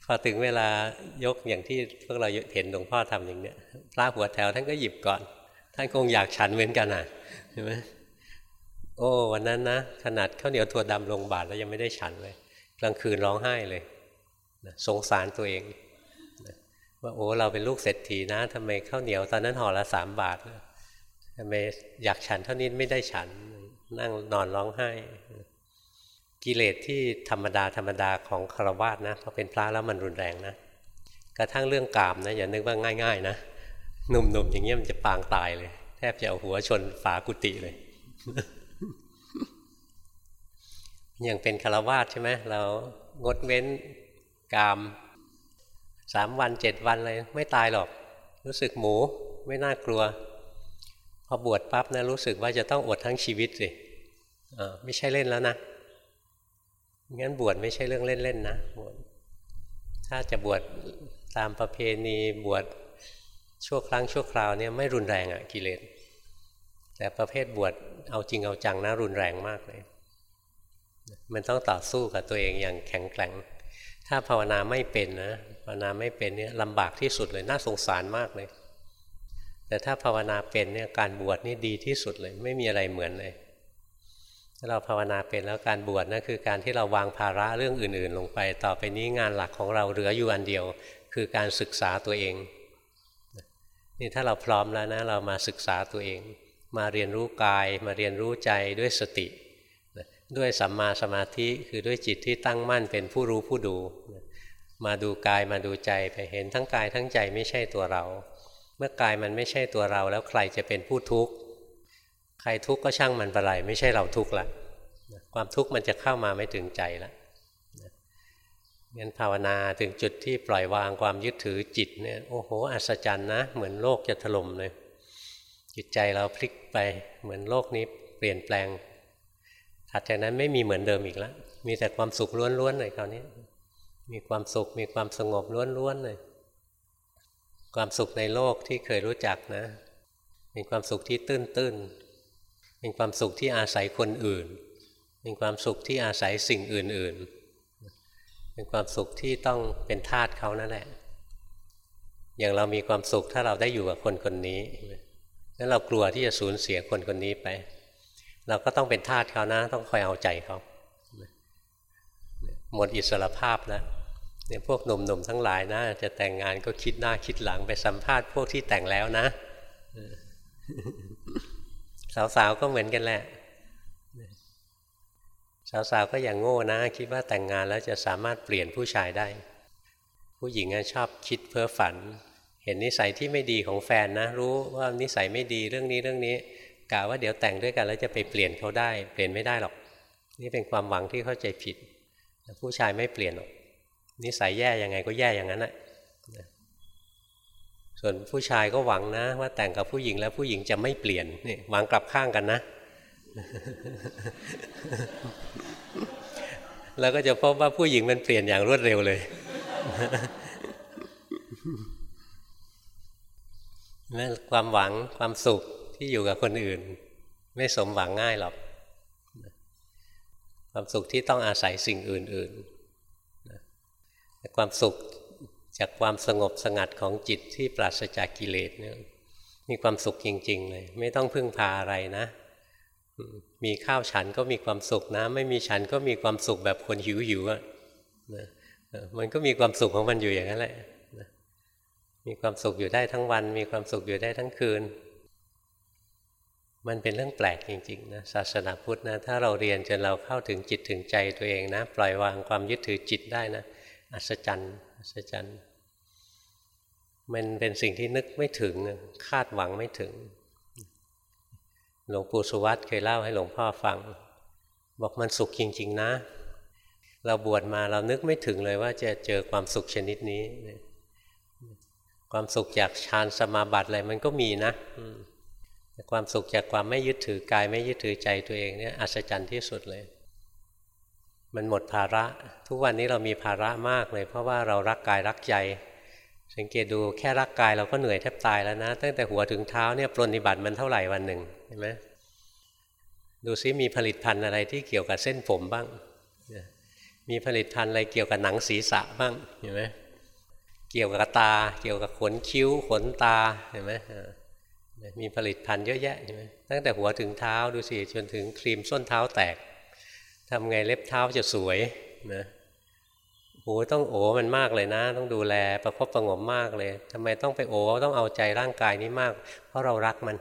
พอถึงเวลายกอย่างที่พวกเราเห็นหลวงพ่อทำอย่างเนี้ยพระหัวแถวท่านก็หยิบก่อน ท่านคงอยากฉันเหมือนกันอะเห็นไหมโอ้วันนั้นนะขนาดข้าวเหนียวถั่วดำลงบาทแล้วยังไม่ได้ฉันเลย กลางคืนร้องไห้เลยสงสารตัวเองว่าโอ้เราเป็นลูกเศรษฐีนะทำไมข้าวเหนียวตอนนั้นห่อละสามบาททำไมอยากฉันเท่านี้ไม่ได้ฉัน นั่งนอนร้องไห้ กิเลสที่ธรรมดาธรรมดาของคารวะนะพอเป็นพระแล้วมันรุนแรงนะกระทั่งเรื่องกามนะอย่านึกว่าง่าย ๆ นะหนุ่มๆอย่างเงี้ยมันจะปางตายเลย แทบจะเอาหัวชนฝากุฏิเลยอย่างเป็นคารวะใช่ไหมเรางดเว้นกามสามวันเจ็ดวันเลยไม่ตายหรอก รู้สึกหมูไม่น่ากลัว พอบวชปั๊บนะรู้สึกว่าจะต้องอดทั้งชีวิตสิไม่ใช่เล่นแล้วนะงั้นบวชไม่ใช่เรื่องเล่นๆนะบวชถ้าจะบวชตามประเพณีบวชชั่วครั้งชั่วคราวเนี่ยไม่รุนแรงอะกิเลสแต่ประเภทบวชเอาจริงเอาจังนะรุนแรงมากเลย มันต้องต่อสู้กับตัวเองอย่างแข็งแกร่ง ถ้าภาวนาไม่เป็นนะภาวนาไม่เป็นเนี่ยลำบากที่สุดเลยน่าสงสารมากเลย แต่ถ้าภาวนาเป็นเนี่ยการบวชนี่ดีที่สุดเลย ไม่มีอะไรเหมือนเลยถ้าเราภาวนาเป็นแล้วการบวชนั่นคือการที่เราวางภาระเรื่องอื่น ๆ ลงไป ต่อไปนี้งานหลักของเราเหลืออยู่อันเดียว คือการศึกษาตัวเองนี่ถ้าเราพร้อมแล้วนะเรามาศึกษาตัวเอง มาเรียนรู้กาย มาเรียนรู้ใจด้วยสติ ด้วยสัมมาสมาธิคือด้วยจิตที่ตั้งมั่นเป็นผู้รู้ผู้ดู มาดูกายมาดูใจไปเห็นทั้งกายทั้งใจไม่ใช่ตัวเรา เมื่อกายมันไม่ใช่ตัวเราแล้วใครจะเป็นผู้ทุกข์ใครทุกข์ก็ช่างมันไปไรไม่ใช่เราทุกข์ละความทุกข์มันจะเข้ามาไม่ถึงใจละงั้นภาวนาถึงจุดที่ปล่อยวางความยึดถือจิตเนี่ยโอ้โหอัศจรรย์นะเหมือนโลกจะถล่มเลย จิตใจเราพลิกไปเหมือนโลกนี้เปลี่ยนแปลง ถัดจากนั้นไม่มีเหมือนเดิมอีกแล้วมีแต่ความสุขล้วนๆเลยคราวนี้ มีความสุขมีความสงบล้วนๆเลย ความสุขในโลกที่เคยรู้จักนะ เป็นความสุขที่ตื้นเป็นความสุขที่อาศัยคนอื่น เป็นความสุขที่อาศัยสิ่งอื่น ๆ เป็นความสุขที่ต้องเป็นทาสเขานั่นแหละ อย่างเรามีความสุขถ้าเราได้อยู่กับคนคนนี้แล้วเรากลัวที่จะสูญเสียคนคนนี้ไป เราก็ต้องเป็นทาสเขานะ ต้องคอยเอาใจเขาหมดอิสรภาพแล้ว เนี่ยพวกหนุ่มๆทั้งหลายนะจะแต่งงานก็คิดหน้าคิดหลังไปสัมภาษณ์พวกที่แต่งแล้วนะ สาวๆก็เหมือนกันแหละ สาวๆก็อย่างโง่นะ คิดว่าแต่งงานแล้วจะสามารถเปลี่ยนผู้ชายได้ ผู้หญิงชอบคิดเพ้อฝัน เห็นนิสัยที่ไม่ดีของแฟนนะ รู้ว่านิสัยไม่ดีเรื่องนี้เรื่องนี้กะว่าเดี๋ยวแต่งด้วยกันแล้วจะไปเปลี่ยนเขาได้ เปลี่ยนไม่ได้หรอก นี่เป็นความหวังที่เข้าใจผิด ผู้ชายไม่เปลี่ยนหรอก นิสัยแย่ยังไงก็แย่อย่างนั้นแหละส่วนผู้ชายก็หวังนะ ว่าแต่งกับผู้หญิงแล้วผู้หญิงจะไม่เปลี่ยนนี่หวังกลับข้างกันนะ แล้วก็จะพบว่าผู้หญิงมันเปลี่ยนอย่างรวดเร็วเลยนั่นความหวังความสุขที่อยู่กับคนอื่น ไม่สมหวังง่ายหรอก ความสุขที่ต้องอาศัยสิ่งอื่น ๆ ความสุขจากความสงบสงัดของจิตที่ปราศจากกิเลสเนี่ยมีความสุขจริง ๆ เลย ไม่ต้องพึ่งพาอะไรนะ มีข้าวฉันก็มีความสุขนะ ไม่มีฉันก็มีความสุขแบบคนหิวหิวอะมันก็มีความสุขของมันอยู่อย่างนั้นแหละมีความสุขอยู่ได้ทั้งวัน มีความสุขอยู่ได้ทั้งคืน มันเป็นเรื่องแปลกจริงๆนะศาสนาพุทธนะถ้าเราเรียนจนเราเข้าถึงจิตถึงใจตัวเองนะ ปล่อยวางความยึดถือจิตได้นะ อัศจรรย์อัศจรรย์ มันเป็นสิ่งที่นึกไม่ถึงคาดหวังไม่ถึง หลวงปู่สุวัตเคยเล่าให้หลวงพ่อฟัง บอกมันสุขจริง ๆ นะ เราบวชมาเรานึกไม่ถึงเลยว่าจะเจอความสุขชนิดนี้ ความสุขจากฌานสมาบัติอะไรมันก็มีนะแต่ความสุขจากความไม่ยึดถือกายไม่ยึดถือใจตัวเองเนี่ยอัศจรรย์ที่สุดเลย มันหมดภาระ ทุกวันนี้เรามีภาระมากเลย เพราะว่าเรารักกายรักใจ สังเกตดูแค่รักกายเราก็เหนื่อยแทบตายแล้วนะ ตั้งแต่หัวถึงเท้าเนี่ยปรนิบัติมันเท่าไหร่วันหนึ่งเห็นไหมดูซิมีผลิตภัณฑ์อะไรที่เกี่ยวกับเส้นผมบ้าง มีผลิตภัณฑ์อะไรเกี่ยวกับหนังศีรษะบ้างเห็นไหมเกี่ยวกับตา เกี่ยวกับขนคิ้วขนตาเห็นไหมมีผลิตภัณฑ์เยอะแยะใช่ไหมตั้งแต่หัวถึงเท้าดูสิจนถึงครีมส้นเท้าแตก ทำไงเล็บเท้าจะสวยนะโอ้ต้องโอมันมากเลยนะ ต้องดูแลประคบประงมมากเลยทำไมต้องไปโอต้องเอาใจร่างกายนี้มาก เพราะเรารักมัน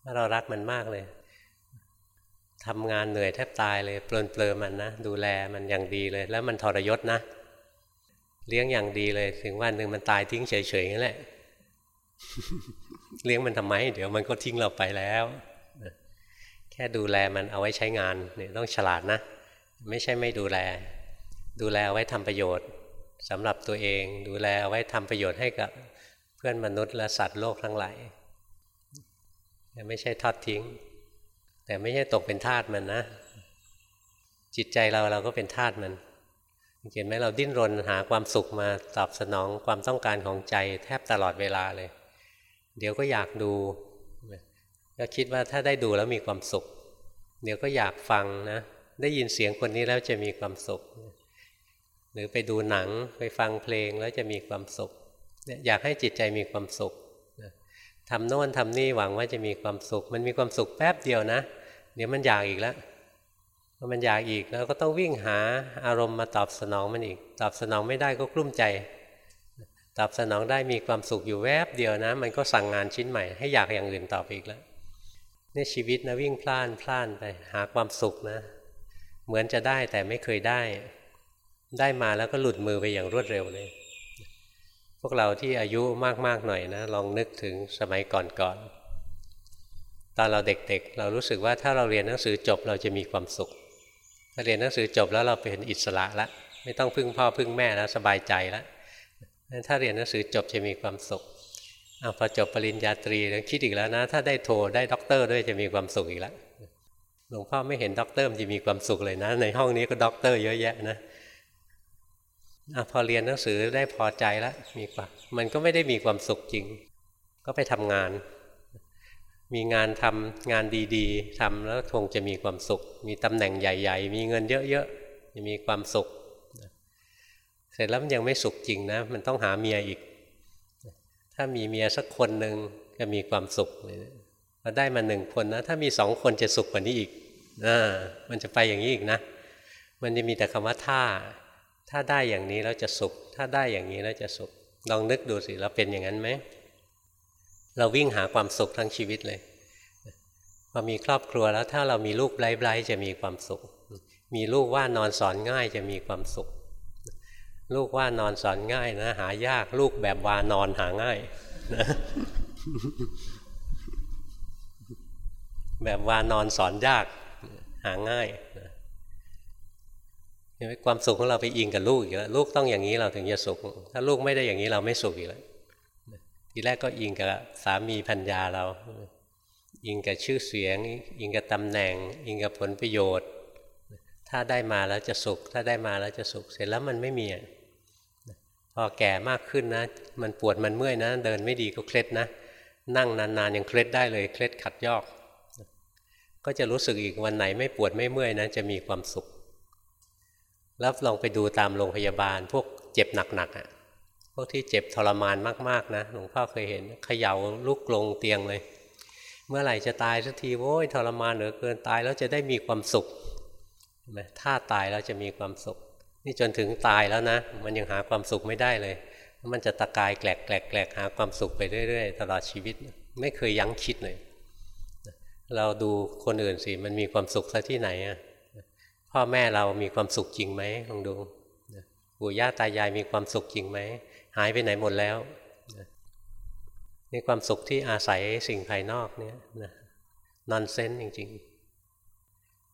เพราะเรารักมันมากเลยทำงานเหนื่อยแทบตายเลยเปลินเปลือมันนะดูแลมันอย่างดีเลย แล้วมันทรยศนะ เลี้ยงอย่างดีเลย ถึงวันหนึ่งมันตายทิ้งเฉยๆนั่นแหละ เลี้ยงมันทำไม เดี๋ยวมันก็ทิ้งเราไปแล้ว ค่ดูแลมันเอาไว้ใช้งานเนี่ยต้องฉลาดนะ ไม่ใช่ไม่ดูแล ดูแลเอาไว้ทำประโยชน์สำหรับตัวเอง ดูแลเอาไว้ทำประโยชน์ให้กับเพื่อนมนุษย์และสัตว์โลกทั้งหลายไม่ใช่ทอดทิ้ง แต่ไม่ใช่ตกเป็นทาสมันนะจิตใจเราเราก็เป็นทาสมันเห็นไหมเราดิ้นรนหาความสุขมาตอบสนองความต้องการของใจแทบตลอดเวลาเลย เดี๋ยวก็อยากดู ก็คิดว่าถ้าได้ดูแล้วมีความสุข เดี๋ยวก็อยากฟังนะ ได้ยินเสียงคนนี้แล้วจะมีความสุข หรือไปดูหนังไปฟังเพลงแล้วจะมีความสุข อยากให้จิตใจมีความสุขทำโน่นทำนี่หวังว่าจะมีความสุข มันมีความสุขแป๊บเดียวนะ เดี๋ยวมันอยากอีกแล้วมันอยากอีกแล้วก็ต้องวิ่งหาอารมณ์มาตอบสนองมันอีก ตอบสนองไม่ได้ก็กลุ้มใจ ตอบสนองได้มีความสุขอยู่แวบเดียวนะ มันก็สั่งงานชิ้นใหม่ให้อยากอย่างอื่นตอบอีกแล้ว นี่ชีวิตนะวิ่งพล่านพล่านไปหาความสุขนะ เหมือนจะได้แต่ไม่เคยได้ ได้มาแล้วก็หลุดมือไปอย่างรวดเร็วเลย พวกเราที่อายุมากๆหน่อยนะ ลองนึกถึงสมัยก่อนๆตอนเราเด็กๆ เรารู้สึกว่าถ้าเราเรียนหนังสือจบเราจะมีความสุข ถ้าเรียนหนังสือจบแล้วเราเป็นอิสระละไม่ต้องพึ่งพ่อพึ่งแม่แล้วสบายใจแล้วถ้าเรียนหนังสือจบจะมีความสุข เอาพอจบปริญญาตรีแล้วคิดอีกแล้วนะ ถ้าได้โทได้ด็อกเตอร์ด้วยจะมีความสุขอีกแล้วหลวงพ่อไม่เห็นด็อกเตอร์จะมีความสุขเลยนะ ในห้องนี้ก็ด็อกเตอร์เยอะแยะนะ พอเรียนหนังสือได้พอใจแล้วมีความมันก็ไม่ได้มีความสุขจริง ก็ไปทำงาน มีงานทำงานดีๆทำแล้วคงจะมีความสุข มีตำแหน่งใหญ่ ๆ มีเงินเยอะๆจะมีความสุข เสร็จแล้วมันยังไม่สุขจริงนะ มันต้องหาเมียอีก ถ้ามีเมียสักคนหนึ่งจะมีความสุขเลยพอได้มาหนึ่งคนนะ ถ้ามีสองคนจะสุขกว่านี้อีกอ่ามันจะไปอย่างนี้อีกนะ มันจะมีแต่คำว่าท่าถ้าได้อย่างนี้แล้วจะสุข ถ้าได้อย่างนี้แล้วจะสุข ลองนึกดูสิเราเป็นอย่างนั้นไหม เราวิ่งหาความสุขทั้งชีวิตเลย พอมีครอบครัวแล้วถ้าเรามีลูกไร้ๆจะมีความสุข มีลูกว่านอนสอนง่ายจะมีความสุข ลูกว่านอนสอนง่ายนะ หายากลูกแบบวานอนหาง่ายนะแบบวานอนสอนยากหาง่ายนะความสุขของเราไปอิงกับลูกอีกแล้วลูกต้องอย่างนี้เราถึงจะสุข ถ้าลูกไม่ได้อย่างนี้เราไม่สุขอีกแล้วทีแรกก็อิงกับสามีพัญญาเรา อิงกับชื่อเสียง อิงกับตำแหน่ง อิงกับผลประโยชน์ ถ้าได้มาแล้วจะสุข ถ้าได้มาแล้วจะสุข เสร็จแล้วมันไม่มี อแก่มากขึ้นนะ มันปวดมันเมื่อยนะ เดินไม่ดีก็เคล็ดนะ นั่งนานๆยังเคล็ดได้เลยเคล็ดขัดยอก ก็จะรู้สึกอีกวันไหนไม่ปวดไม่เมื่อยนะ จะมีความสุข แล้วลองไปดูตามโรงพยาบาล พวกเจ็บหนักๆอะพวกที่เจ็บทรมานมากๆนะหลวงพ่อเคยเห็นเขย่าลุกลงเตียงเลย เมื่อไหร่จะตายสักทีโว้ยทรมานเหลือเกินตายแล้วจะได้มีความสุขไหมถ้าตายแล้วจะมีความสุข นี่จนถึงตายแล้วนะ มันยังหาความสุขไม่ได้เลย มันจะตะกายแกลกแกลกแกลกหาความสุขไปเรื่อยๆ ตลอดชีวิต ไม่เคยยั้งคิดเลย เราดูคนอื่นสิ มันมีความสุขซะที่ไหนอะพ่อแม่เรามีความสุขจริงไหมลองดูปู่ย่าตายายมีความสุขจริงไหม หายไปไหนหมดแล้วนี่ความสุขที่อาศัยสิ่งภายนอกเนี่ยนอนเซนจริง ๆ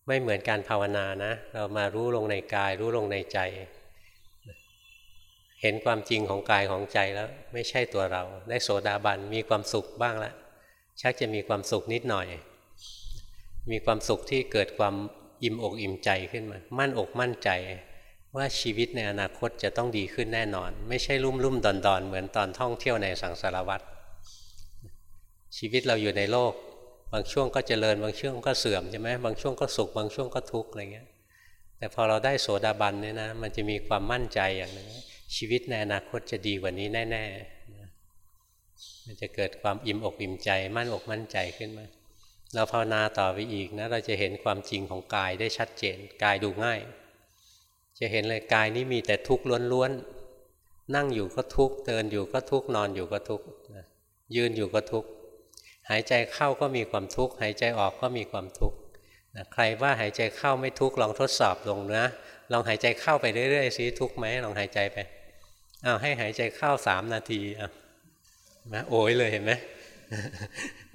ไม่เหมือนการภาวนานะ เรามารู้ลงในกาย รู้ลงในใจ เห็นความจริงของกายของใจแล้วไม่ใช่ตัวเรา ได้โสดาบันมีความสุขบ้างแล้วชักจะมีความสุขนิดหน่อย มีความสุขที่เกิดความอิ่มอกอิ่มใจขึ้นมา มั่นอกมั่นใจ ว่าชีวิตในอนาคตจะต้องดีขึ้นแน่นอน ไม่ใช่ลุ่มลุ่มดอนดอนเหมือนตอนท่องเที่ยวในสังสารวัตรชีวิตเราอยู่ในโลก บางช่วงก็เจริญ บางช่วงก็เสื่อมใช่ไหมบางช่วงก็สุข บางช่วงก็ทุกข์อะไรเงี้ย แต่พอเราได้โสดาบันเนี่ยนะ มันจะมีความมั่นใจอย่างนึงชีวิตในอนาคตจะดีกว่านี้แน่ๆมันจะเกิดความอิ่มอกอิ่มใจ มั่นอกมั่นใจขึ้นมา เราภาวนาต่อไปอีกนะเราจะเห็นความจริงของกายได้ชัดเจน กายดูง่าย จะเห็นเลยกายนี้มีแต่ทุกข์ล้วนๆนั่งอยู่ก็ทุกข์เดินอยู่ก็ทุกข์นอนอยู่ก็ทุกข์ยืนอยู่ก็ทุกข์ หายใจเข้าก็มีความทุกข์ หายใจออกก็มีความทุกข์ใครว่าหายใจเข้าไม่ทุกข์ลองทดสอบลงนะ ลองหายใจเข้าไปเรื่อยๆสิทุกข์ไหมลองหายใจไปอ้าวให้หายใจเข้าสามนาทีอะนะโอยเลยเห็นไหม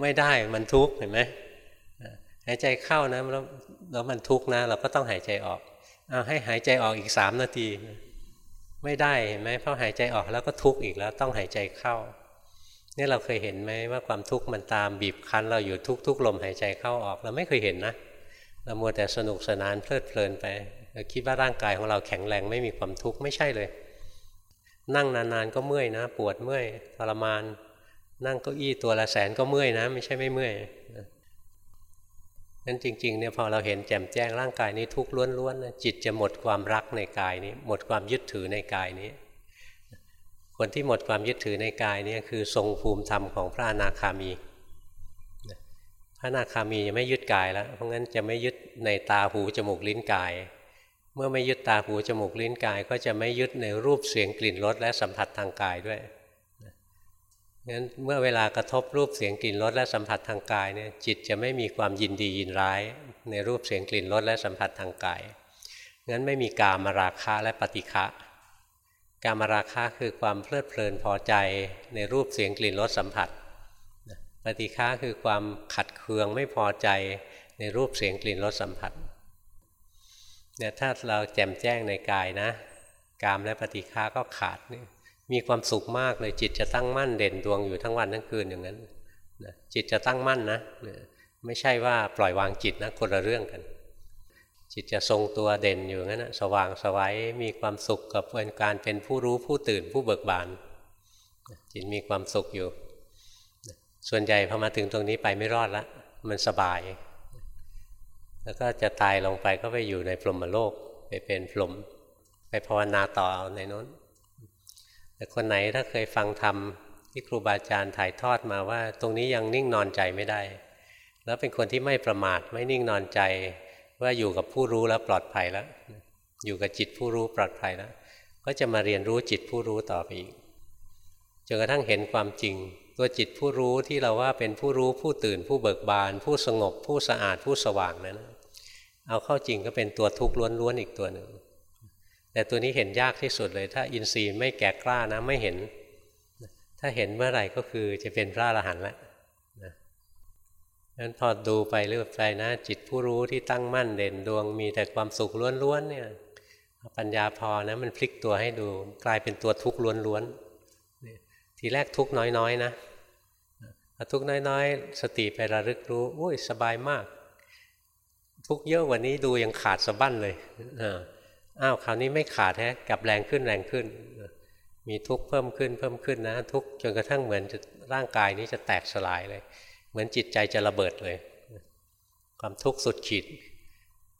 ไม่ได้มันทุกข์เห็นไหมหายใจเข้านะแล้วแล้วมันทุกข์นะ เราก็ต้องหายใจออกเอาให้หายใจออกอีกสามนาที ไม่ได้เห็นไหมเพราะหายใจออกแล้วก็ทุกข์อีกแล้วต้องหายใจเข้า นี่เราเคยเห็นไหมว่าความทุกข์มันตามบีบคั้น เราอยู่ทุกๆลมหายใจเข้าออก เราไม่เคยเห็นนะเรามัวแต่สนุกสนานเพลิดเพลินไปเราคิดว่าร่างกายของเราแข็งแรงไม่มีความทุกข์ไม่ใช่เลย นั่งนานๆก็เมื่อยนะ ปวดเมื่อยทรมาน นั่งเก้าอี้ตัวละแสนก็เมื่อยนะ ไม่ใช่ไม่เมื่อยนั้นจริงๆเนี่ยพอเราเห็นแจ่มแจ้งร่างกายนี้ทุกข์ล้วนๆนะจิตจะหมดความรักในกายนี้ หมดความยึดถือในกายนี้ คนที่หมดความยึดถือในกายนี้คือทรงภูมิธรรมของพระอนาคามี พระอนาคามีจะไม่ยึดกายแล้ว เพราะงั้นจะไม่ยึดในตาหูจมูกลิ้นกาย เมื่อไม่ยึดตาหูจมูกลิ้นกาย ก็จะไม่ยึดในรูปเสียงกลิ่นรสและสัมผัสทางกายด้วยงั้นเมื่อเวลากระทบรูปเสียงกลิ่นรสและสัมผัสทางกายเนี่ยจิตจะไม่มีความยินดียินร้าย ในรูปเสียงกลิ่นรสและสัมผัสทางกายงั้นไม่มีกามราคะและปฏิฆะ การมราคะคือความเพลิดเพลินพอใจในรูปเสียงกลิ่นรสสัมผัสปฏิฆะคือความขัดเคืองไม่พอใจในรูปเสียงกลิ่นรสสัมผัสเนี่ยถ้าเราแจ่มแจ้งในกายนะ กามและปฏิฆะก็ขาดนี่มีความสุขมากเลยจิตจะตั้งมั่นเด่นดวงอยู่ทั้งวันทั้งคืนอย่างนั้นจิตจะตั้งมั่นนะไม่ใช่ว่าปล่อยวางจิตนะคนละเรื่องกัน จิตจะทรงตัวเด่นอยู่งั้นนะสว่างสวัยมีความสุขกับการเป็นผู้รู้ผู้ตื่นผู้เบิกบาน จิตมีความสุขอยู่ ส่วนใหญ่พอมาถึงตรงนี้ไปไม่รอดละมันสบาย แล้วก็จะตายลงไปก็ไปอยู่ในพรหมโลกไปเป็นพรหมไปภาวนาต่อในน้น แต่คนไหนถ้าเคยฟังธรรมที่ครูบาอาจารย์ถ่ายทอดมาว่า ตรงนี้ยังนิ่งนอนใจไม่ได้ แล้วเป็นคนที่ไม่ประมาทไม่นิ่งนอนใจ ว่าอยู่กับผู้รู้แล้วปลอดภัยแล้ว อยู่กับจิตผู้รู้ปลอดภัยแล้ว ก็จะมาเรียนรู้จิตผู้รู้ต่อไปอีกจนกระทั่งเห็นความจริง ตัวจิตผู้รู้ที่เราว่าเป็นผู้รู้ผู้ตื่นผู้เบิกบาน ผู้สงบ ผู้สะอาดผู้สว่างนั้นเอาเข้าจริงก็เป็นตัวทุกข์ล้วนๆอีกตัวหนึ่งแต่ตัวนี้เห็นยากที่สุดเลย ถ้าอินทรีย์ไม่แก่กล้านะไม่เห็น ถ้าเห็นเมื่อไหร่ก็คือจะเป็นพระอรหันต์แล้ว นั้นพอดูไปเรื่อยไปนะ จิตผู้รู้ที่ตั้งมั่นเด่นดวงมีแต่ความสุขล้วนๆเนี่ยปัญญาพอนะมันพลิกตัวให้ดู กลายเป็นตัวทุกข์ล้วนๆทีแรกทุกข์น้อยๆนะทุกข์น้อยๆ สติไประลึกรู้โอ้ยสบายมาก ทุกข์เยอะกว่านี้ดูยังขาดสะบั้นเลยอ้าวคราวนี้ไม่ขาดแฮะกับแรงขึ้นแรงขึ้น มีทุกข์เพิ่มขึ้นเพิ่มขึ้นนะ ทุกข์จนกระทั่งเหมือนร่างกายนี้จะแตกสลายเลย เหมือนจิตใจจะระเบิดเลย ความทุกข์สุดขีด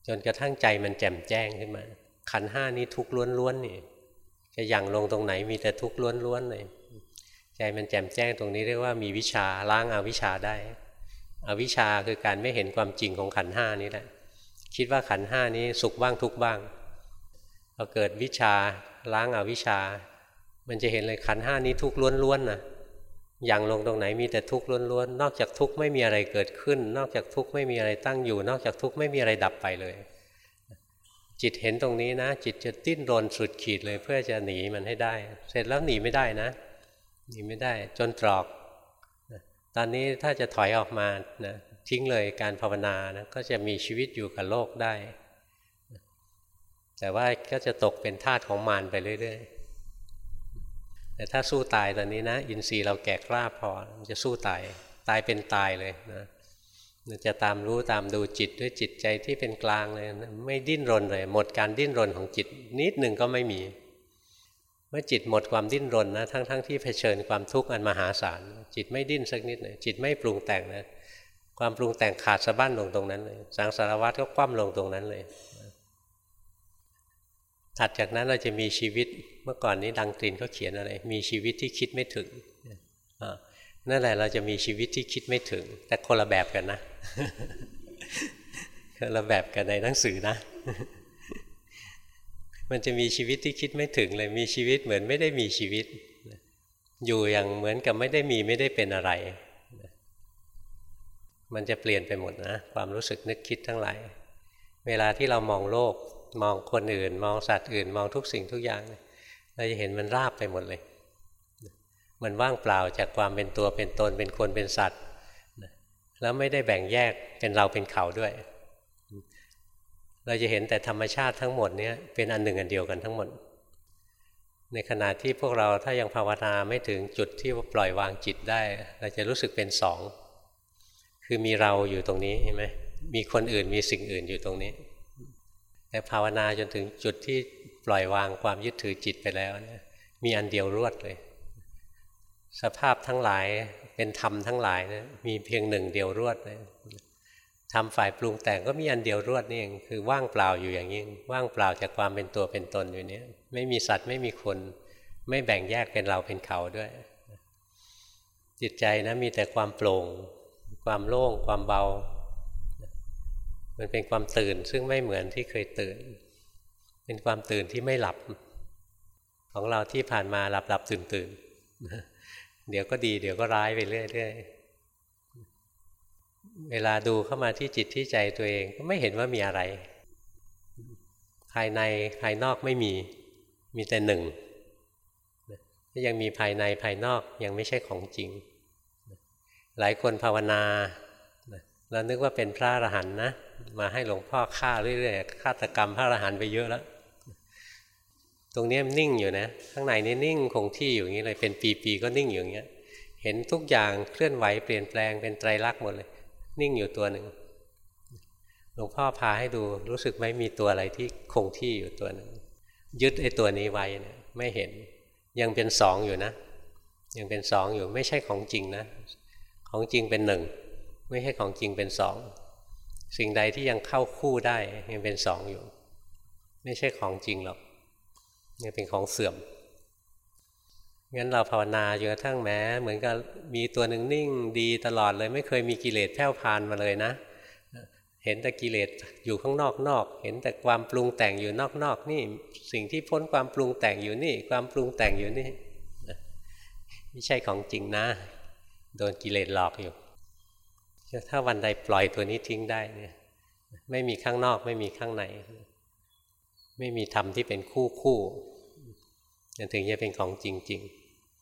จนกระทั่งใจมันแจ่มแจ้งขึ้นมา ขันห้านี้ทุกข์ล้วนๆนี่ จะยั่งลงตรงไหนมีแต่ทุกข์ล้วนๆเลยใจมันแจ่มแจ้งตรงนี้เรียกว่ามีวิชาล้างอาวิชาได้อวิชาคือการไม่เห็นความจริงของขันห้านี้แหละ คิดว่าขันห้านี้สุขบ้างทุกบ้างพพอเกิดวิชาล้างอาวิชา มันจะเห็นเลยขันห้านี้ทุกข์ล้วนๆนะ อย่างลงตรงไหนมีแต่ทุกข์ล้วนๆ นอกจากทุกข์ไม่มีอะไรเกิดขึ้น นอกจากทุกข์ไม่มีอะไรตั้งอยู่ นอกจากทุกข์ไม่มีอะไรดับไปเลย จิตเห็นตรงนี้นะ จิตจะติ้นรนสุดขีดเลยเพื่อจะหนีมันให้ได้ เสร็จแล้วหนีไม่ได้นะ หนีไม่ได้จนตรอก ตอนนี้ถ้าจะถอยออกมานะทิ้งเลยการภาวนานะก็จะมีชีวิตอยู่กับโลกได้ แต่ว่าก็จะตกเป็นทาสของมารไปเรื่อยๆ แต่ถ้าสู้ตายตอนนี้นะ อินทรีย์เราแก่กล้าพอมันจะสู้ตายตายเป็นตายเลยนะจะตามรู้ตามดูจิตด้วยจิตใจที่เป็นกลางเลยไม่ดิ้นรนเลย หมดการดิ้นรนของจิตนิดหนึ่งก็ไม่มี เมื่อจิตหมดความดิ้นรนนะทั้งๆทที่เผชิญความทุกข์อันมหาศาลจิตไม่ดิ้นสักนิดเลยจิตไม่ปรุงแต่งนะความปรุงแต่งขาดสะบั้นลงตรงนั้นเลยสังสารวัตรก็คว่ำลงตรงนั้นเลย ถัดจากนั้นเราจะมีชีวิตเมื่อก่อนนี้ดังตรินเขาเขียนอะไร มีชีวิตที่คิดไม่ถึงนั่นแหละเราจะมีชีวิตที่คิดไม่ถึง แต่คนละแบบกันนะคนละแบบกันในหนังสือนะ มันจะมีชีวิตที่คิดไม่ถึงเลยมีชีวิตเหมือนไม่ได้มีชีวิต อยู่อย่างเหมือนกับไม่ได้มีไม่ได้เป็นอะไร มันจะเปลี่ยนไปหมดนะ ความรู้สึกนึกคิดทั้งหลายเวลาที่เรามองโลก มองคนอื่น มองสัตว์อื่น มองทุกสิ่งทุกอย่าง เราจะเห็นมันราบไปหมดเลย มันว่างเปล่าจากความเป็นตัวเป็นตนเป็นคนเป็นสัตว์ แล้วไม่ได้แบ่งแยกเป็นเราเป็นเขาด้วย เราจะเห็นแต่ธรรมชาติทั้งหมดนี้เป็นอันหนึ่งอันเดียวกันทั้งหมด ในขณะที่พวกเราถ้ายังภาวนาไม่ถึงจุดที่ปล่อยวางจิตได้ เราจะรู้สึกเป็นสอง คือมีเราอยู่ตรงนี้เห็นไหมมีคนอื่นมีสิ่งอื่นอยู่ตรงนี้ แต่ภาวนาจนถึงจุดที่ปล่อยวางความยึดถือจิตไปแล้วเนี่ยมีอันเดียวรวดเลย สภาพทั้งหลายเป็นธรรมทั้งหลายนะมีเพียงหนึ่งเดียวรวดเลยทำฝ่ายปรุงแต่งก็มีอันเดียวรวดนี่เองคือว่างเปล่าอยู่อย่างนี้ว่างเปล่าจากความเป็นตัวเป็นตนอยู่เนี้ยไม่มีสัตว์ไม่มีคน ไม่แบ่งแยกเป็นเราเป็นเขาด้วย จิตใจนะมีแต่ความโปร่ง ความโล่ง ความเบา มันเป็นความตื่นซึ่งไม่เหมือนที่เคยตื่น เป็นความตื่นที่ไม่หลับ ของเราที่ผ่านมาหลับหลับตื่นตื่นเดี๋ยวก็ดี เดี๋ยวก็ร้ายไปเรื่อยๆ เวลาดูเข้ามาที่จิตที่ใจตัวเองก็ไม่เห็นว่ามีอะไร ภายในภายนอกไม่มี มีแต่หนึ่งยังมีภายในภายนอกยังไม่ใช่ของจริง หลายคนภาวนาแล้วนึกว่าเป็นพระอรหันต์นะ มาให้หลวงพ่อฆ่าเรื่อยๆฆาตกรรมพระอรหันต์ไปเยอะแล้ว ตรงนี้นิ่งอยู่นะ ข้างในนี่นิ่งคงที่อยู่อย่างนี้เลยเป็นปีๆก็นิ่งอยู่อย่างเงี้ย เห็นทุกอย่างเคลื่อนไหวเปลี่ยนแปลงเป็นไตรลักษณ์หมดเลย นิ่งอยู่ตัวหนึ่งหลวงพ่อพาให้ดูรู้สึกไหมมีตัวอะไรที่คงที่อยู่ตัวหนึ่งยึดไอ้ตัวนี้ไว้นี่ยไม่เห็นยังเป็นสองอยู่นะ ยังเป็นสองอยู่ไม่ใช่ของจริงนะ ของจริงเป็นหนึ่งไม่ใช่ของจริงเป็นสอง สิ่งใดที่ยังเข้าคู่ได้ยังเป็นสองอยู่ ไม่ใช่ของจริงหรอกยังเป็นของเสื่อมงั้นเราภาวนาจนกระทั่งแม้เหมือนกับมีตัวหนึ่งนิ่งดีตลอดเลย ไม่เคยมีกิเลสแผ่วพานมาเลยนะ เห็นแต่กิเลสอยู่ข้างนอกนอกเห็นแต่ความปรุงแต่งอยู่นอกนอกนี่สิ่งที่พ้นความปรุงแต่งอยู่นี่ ความปรุงแต่งอยู่นี่ไม่ใช่ของจริงนะ โดนกิเลสหลอกอยู่ ถ้าวันใดปล่อยตัวนี้ทิ้งได้เนี่ย ไม่มีข้างนอกไม่มีข้างใน ไม่มีธรรมที่เป็นคู่คู่ถึงจะเป็นของจริง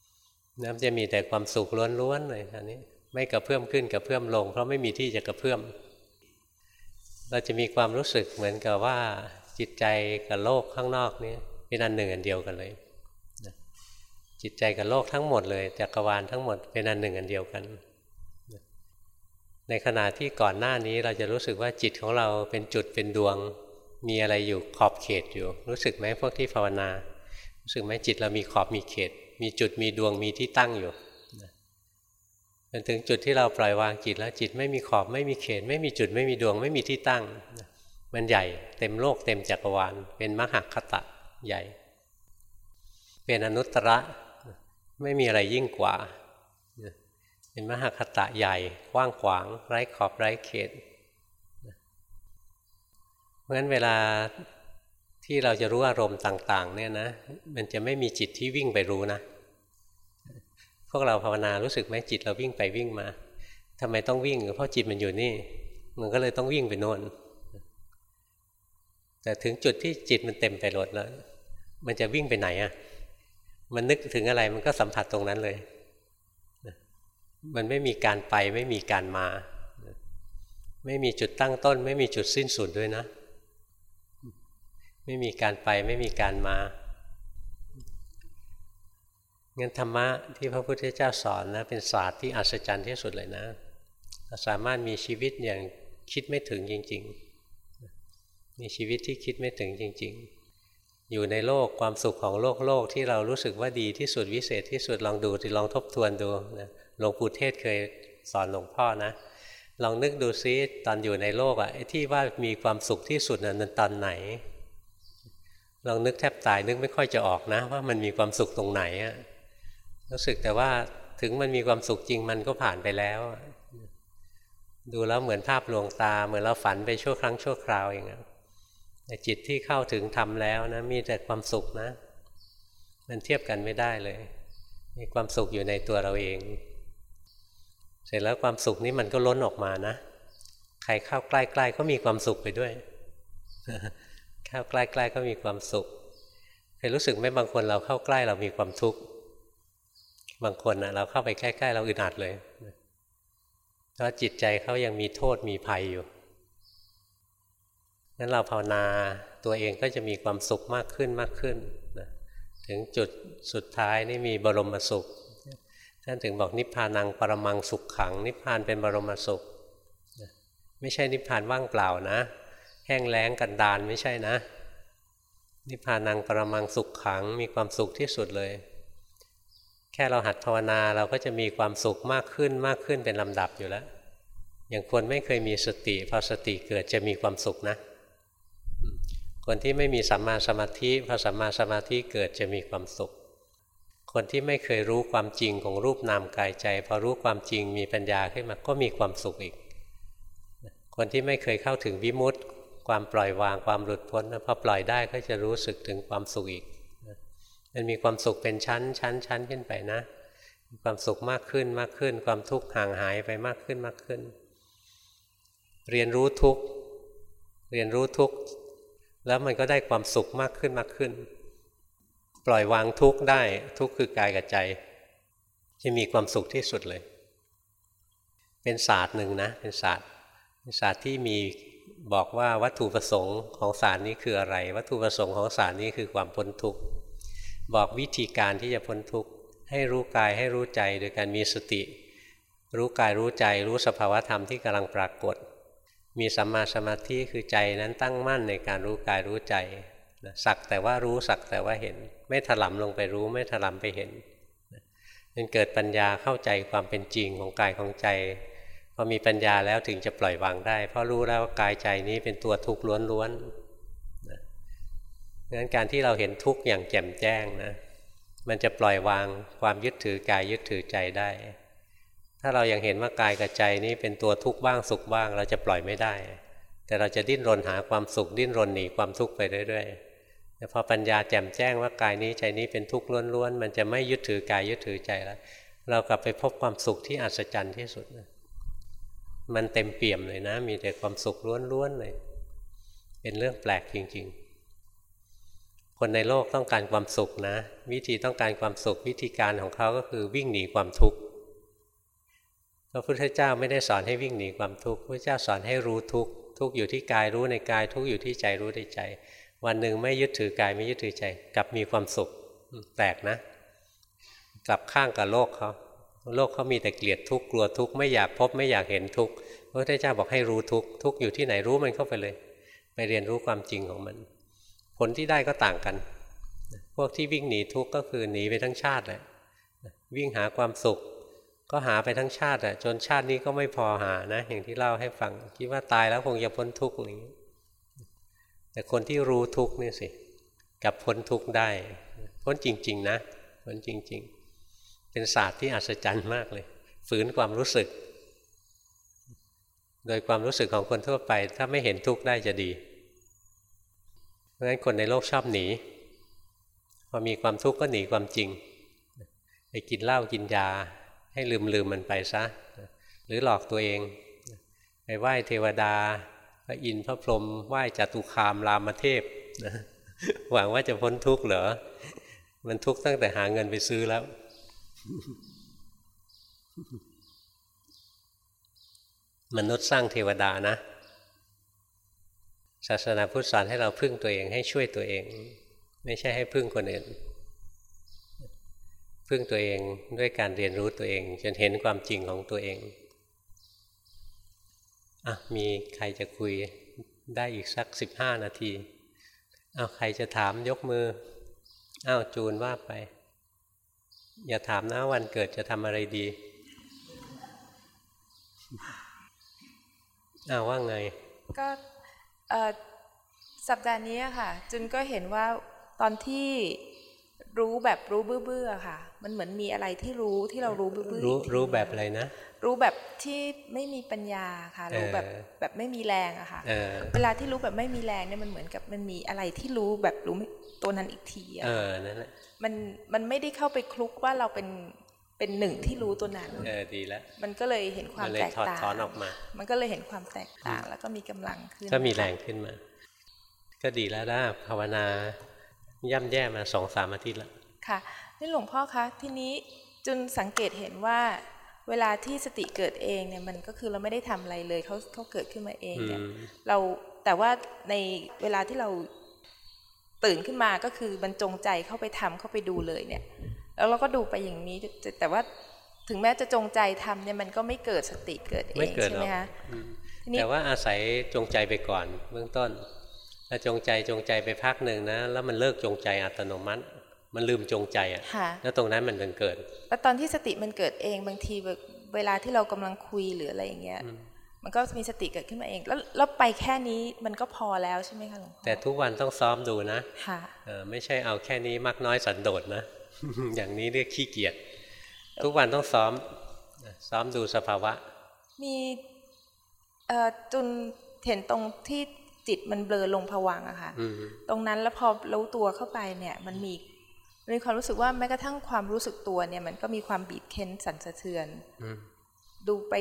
ๆน้ำจะมีแต่ความสุขล้วนๆเลยอันนี้ ไม่กระเพื่อมขึ้นกระเพื่อมลง เพราะไม่มีที่จะกระเพื่อม เราจะมีความรู้สึกเหมือนกับว่าจิตใจกับโลกข้างนอกนี้เป็นอันหนึ่งอันเดียวกันเลยจิตใจกับโลกทั้งหมดเลยจักรวาลทั้งหมดเป็นอันหนึ่งอันเดียวกัน ในขณะที่ก่อนหน้านี้เราจะรู้สึกว่าจิตของเราเป็นจุดเป็นดวง มีอะไรอยู่ขอบเขตอยู่ รู้สึกไหมพวกที่ภาวนา รู้สึกไหมจิตเรามีขอบมีเขต มีจุดมีดวงมีที่ตั้งอยู่จนถึงจุดที่เราปล่อยวางจิตแล้วจิตไม่มีขอบไม่มีเขต ไม่มีจุดไม่มีดวงไม่มีที่ตั้ง มันใหญ่เต็มโลกเต็มจักรวาล เป็นมหคตะใหญ่ เป็นอนุตตระไม่มีอะไรยิ่งกว่า เป็นมหาคตะใหญ่กว้างขวาง ไร้ขอบไร้เขตเพราะฉะนั้นเวลาที่เราจะรู้อารมณ์ต่าง ๆ เนี่ยนะ มันจะไม่มีจิตที่วิ่งไปรู้นะ พวกเราภาวนารู้สึกไหมจิตเราวิ่งไปวิ่งมาทำไมต้องวิ่งเพราะจิตมันอยู่นี่ มันก็เลยต้องวิ่งไปโน่นแต่ถึงจุดที่จิตมันเต็มไปหมดแล้ว มันจะวิ่งไปไหนอะ่ะ มันนึกถึงอะไรมันก็สัมผัสตรงนั้นเลย มันไม่มีการไปไม่มีการมา ไม่มีจุดตั้งต้น ไม่มีจุดสิ้นสุดด้วยนะ ไม่มีการไปไม่มีการมางั้นธรรมะที่พระพุทธเจ้าสอนนะเป็นศาสตร์ที่อัศจรรย์ที่สุดเลยนะ สามารถมีชีวิตอย่างคิดไม่ถึงจริง ๆ มีชีวิตที่คิดไม่ถึงจริง ๆ อยู่ในโลกความสุขของโลกโลกที่เรารู้สึกว่าดีที่สุดวิเศษที่สุดลองดูลองทบทวนดูนะ หลวงปู่เทศเคยสอนหลวงพ่อนะ ลองนึกดูซิตอนอยู่ในโลกอะ่ะที่ว่ามีความสุขที่สุดนั้นตอนไหน ลองนึกแทบตายนึกไม่ค่อยจะออกนะ ว่ามันมีความสุขตรงไหนอะรู้สึกแต่ว่าถึงมันมีความสุขจริงมันก็ผ่านไปแล้ว ดูแล้วเหมือนภาพลวงตา เหมือนเราฝันไปชั่วครั้งชั่วคราวอย่างเงี้ยแต่จิตที่เข้าถึงทำแล้วนะ มีแต่ความสุขนะ มันเทียบกันไม่ได้เลย มีความสุขอยู่ในตัวเราเอง เสร็จแล้วความสุขนี้มันก็ล้นออกมานะ ใครเข้าใกล้ๆก็มีความสุขไปด้วยเข้าใกล้ๆก็มีความสุขเคยรู้สึกไหมบางคนเราเข้าใกล้เรามีความทุกข์บางคนนะเราเข้าไปใกล้ ๆ เราอึดอัดเลยเพราะจิตใจเขายังมีโทษมีภัยอยู่นั้นเราภาวนาตัวเองก็จะมีความสุขมากขึ้นมากขึ้นนะถึงจุดสุดท้ายนี่มีบรมสุข ท่านถึงบอกนิพพานังปรมังสุขขัง นิพพานเป็นบรมสุข ไม่ใช่นิพพานว่างเปล่านะ แห้งแล้งกันดานไม่ใช่นะ นิพพานังปรมังสุขขังมีความสุขที่สุดเลย แค่เราหัดภาวนาเราก็จะมีความสุขมากขึ้นมากขึ้นเป็นลำดับอยู่แล้ว อย่างคนไม่เคยมีสติพอสติเกิดจะมีความสุขนะ คนที่ไม่มีสัมมาสมาธิพอสัมมาสมาธิเกิดจะมีความสุข คนที่ไม่เคยรู้ความจริงของรูปนามกายใจพอรู้ความจริงมีปัญญาขึ้นมาก็มีความสุขอีก คนที่ไม่เคยเข้าถึงวิมุตติ ความปล่อยวางความหลุดพ้นพอปล่อยได้ก็จะรู้สึกถึงความสุขอีกมันมีความสุขเป็นชั้นชั้นชั้นขึ้นไปนะความสุขมากขึ้นมากขึ้น ความทุกข์ห่างหายไปมากขึ้นมากขึ้น เรียนรู้ทุกเรียนรู้ทุกแล้วมันก็ได้ความสุขมากขึ้นมากขึ้น ปล่อยวางทุกข์ได้ทุกข์คือกายกับใจ จะมีความสุขที่สุดเลย เป็นศาสตร์หนึ่งนะ เป็นศาสตร์เป็นศาสตร์ที่มีบอกว่าวัตถุประสงค์ของศาสารนี้คืออะไร วัตถุประสงค์ของศาสารนี้คือความพ้นทุกข์บอกวิธีการที่จะพ้นทุกข์ให้รู้กายให้รู้ใจโดยการมีสติ รู้กายรู้ใจรู้สภาวธรรมที่กำลังปรากฏ มีสัมมาสมาธิคือใจนั้นตั้งมั่นในการรู้กายรู้ใจสักแต่ว่ารู้สักแต่ว่าเห็น ไม่ถลำลงไปรู้ ไม่ถลำไปเห็นจนเกิดปัญญาเข้าใจความเป็นจริงของกายของใจพอมีปัญญาแล้วถึงจะปล่อยวางได้ เพราะรู้แล้วว่ากายใจนี้เป็นตัวทุกข์ล้วนๆงั้นการที่เราเห็นทุกข์อย่างแจ่มแจ้งนะมันจะปล่อยวางความยึดถือกายยึดถือใจได้ ถ้าเรายัางเห็นว่ากายกับใจนี้เป็นตัวทุกข์บ้างสุขบ้าง เราจะปล่อยไม่ได้ แต่เราจะดิ้นรนหาความสุขดิ้นรนหนีความทุกข์ไปเรื่อยๆ แต่พอปัญญาแจ่มแจ้งว่ากายนี้ใจนี้เป็นทุกข์ล้วนๆ มันจะไม่ยึดถือกายยึดถือใจแล้ว เรากลับไปพบความสุขที่อัศจรรย์ที่สุดนะมันเต็มเปี่ยมเลยนะ มีแต่ความสุขล้วนๆเลย เป็นเรื่องแปลกจริง ๆ คนในโลกต้องการความสุขนะ วิธีต้องการความสุขวิธีการของเขาก็คือวิ่งหนีความทุกข์พระพุทธเจ้าไม่ได้สอนให้วิ่งหนีความทุกข์พระเจ้าสอนให้รู้ทุกข์ทุกข์อยู่ที่กายรู้ในกาย ทุกข์อยู่ที่ใจรู้ในใจ วันหนึ่งไม่ยึดถือกายไม่ยึดถือใจ กลับมีความสุขแปลกนะ กลับข้างกับโลกเขาโลกเขามีแต่เกลียดทุกข์กลัวทุกข์ไม่อยากพบไม่อยากเห็นทุกข์พระพุทธเจ้าบอกให้รู้ทุกข์ทุกข์อยู่ที่ไหนรู้มันเข้าไปเลย ไปเรียนรู้ความจริงของมัน ผลที่ได้ก็ต่างกัน พวกที่วิ่งหนีทุกข์ก็คือหนีไปทั้งชาติแหละวิ่งหาความสุข ก็หาไปทั้งชาติอะจนชาตินี้ก็ไม่พอหานะ อย่างที่เล่าให้ฟังคิดว่าตายแล้วคงจะพ้นทุกข์อย่างนี้ แต่คนที่รู้ทุกข์นี่สิกับพ้นทุกได้ พ้นจริง ๆ นะ พ้นจริง ๆ เป็นศาสตร์ที่อัศจรรย์มากเลย ฝืนความรู้สึก โดยความรู้สึกของคนทั่วไป ถ้าไม่เห็นทุกข์ได้จะดี เพราะฉะนั้นคนในโลกชอบหนี พอมีความทุกข์ก็หนีความจริง ไปกินเหล้ากินยา ให้ลืมลืมมันไปซะ หรือหลอกตัวเอง ไปไหว้เทวดา ระอินทร์พระพรหมไหว้จตุคามรามเทพหวังว่าจะพ้นทุกข์เหรอ มันทุกข์ตั้งแต่หาเงินไปซื้อแล้ว มนุษย์สร้างเทวดานะ ศาสนาพุทธสอนให้เราพึ่งตัวเองให้ช่วยตัวเอง ไม่ใช่ให้พึ่งคนอื่น พึ่งตัวเองด้วยการเรียนรู้ตัวเอง จนเห็นความจริงของตัวเอง อะมีใครจะคุยได้อีกสักสิบห้านาทีเอาใครจะถามยกมืออ้าวจูนว่าไป อย่าถามนะวันเกิดจะทำอะไรดีอ้าวว่าไง ก็สัปดาห์นี้ค่ะจุนก็เห็นว่าตอนที่ รู้แบบรู้เบื่อๆค่ะ มันเหมือนมีอะไรที่รู้ที่เรารู้เบื่อรู้รู้แบบอะไรนะ รู้แบบที่ไม่มีปัญญาค่ะ รู้แบบแบบไม่มีแรงอะค่ะเวลาที่รู้แบบไม่มีแรงเนี่ยมันเหมือนกับมันมีอะไรที่รู้แบบรู้ตัวนั้นอีกทีอะเออนั่นแหละมันมันไม่ได้เข้าไปคลุกว่าเราเป็นเป็นหนึ่งที่รู้ตัวนั้นเออดีแล้วมันก็เลยเห็นความแตกต่างถอนออกมา มันก็เลยเห็นความแตกต่างแล้วก็มีกำลังขึ้น ก็มีแรงขึ้นมา ก็ดีแล้วนะภาวนา ย่ำแย่มาสองสามอาทิตย์แล้วค่ะนี่หลวงพ่อคะทีนี้จุนสังเกตเห็นว่า เวลาที่สติเกิดเองเนี่ยมันก็คือเราไม่ได้ทำอะไรเลยเขาเขาเกิดขึ้นมาเองเนี่ยเราแต่ว่าในเวลาที่เราตื่นขึ้นมาก็คือมันจงใจเข้าไปทำเข้าไปดูเลยเนี่ย แล้วเราก็ดูไปอย่างนี้แต่ว่าถึงแม้จะจงใจทำเนี่ยมันก็ไม่เกิดสติเกิดเองใช่ไหมคะแต่ว่าอาศัยจงใจไปก่อนเบื้องต้น ถ้าจงใจจงใจไปพักหนึ่งนะ แล้วมันเลิกจงใจอัตโนมัติ มันลืมจงใจอะแล้วตรงนั้นมันถึงเกิดแล้วตอนที่สติมันเกิดเองบางทีเวลาที่เรากำลังคุยหรืออะไรอย่างเงี้ยมันก็มีสติเกิดขึ้นมาเอง แล้วแล้วไปแค่นี้มันก็พอแล้วใช่ไหมคะหลวงพ่อแต่ทุกวันต้องซ้อมดูนะค่ะไม่ใช่เอาแค่นี้มากน้อยสันโดษนะ อย่างนี้เรียกขี้เกียจทุกวันต้องซ้อมซ้อมดูสภาวะ มีจุนเห็นตรงที่ จิตมันเบลอลงผวังอะค่ะตรงนั้นแล้วพอรู้ตัวเข้าไปเนี่ยมันมีมีความรู้สึกว่าแม้กระทั่งความรู้สึกตัวเนี่ยมันก็มีความบีบเค้นสั่นสะเทือนดูไป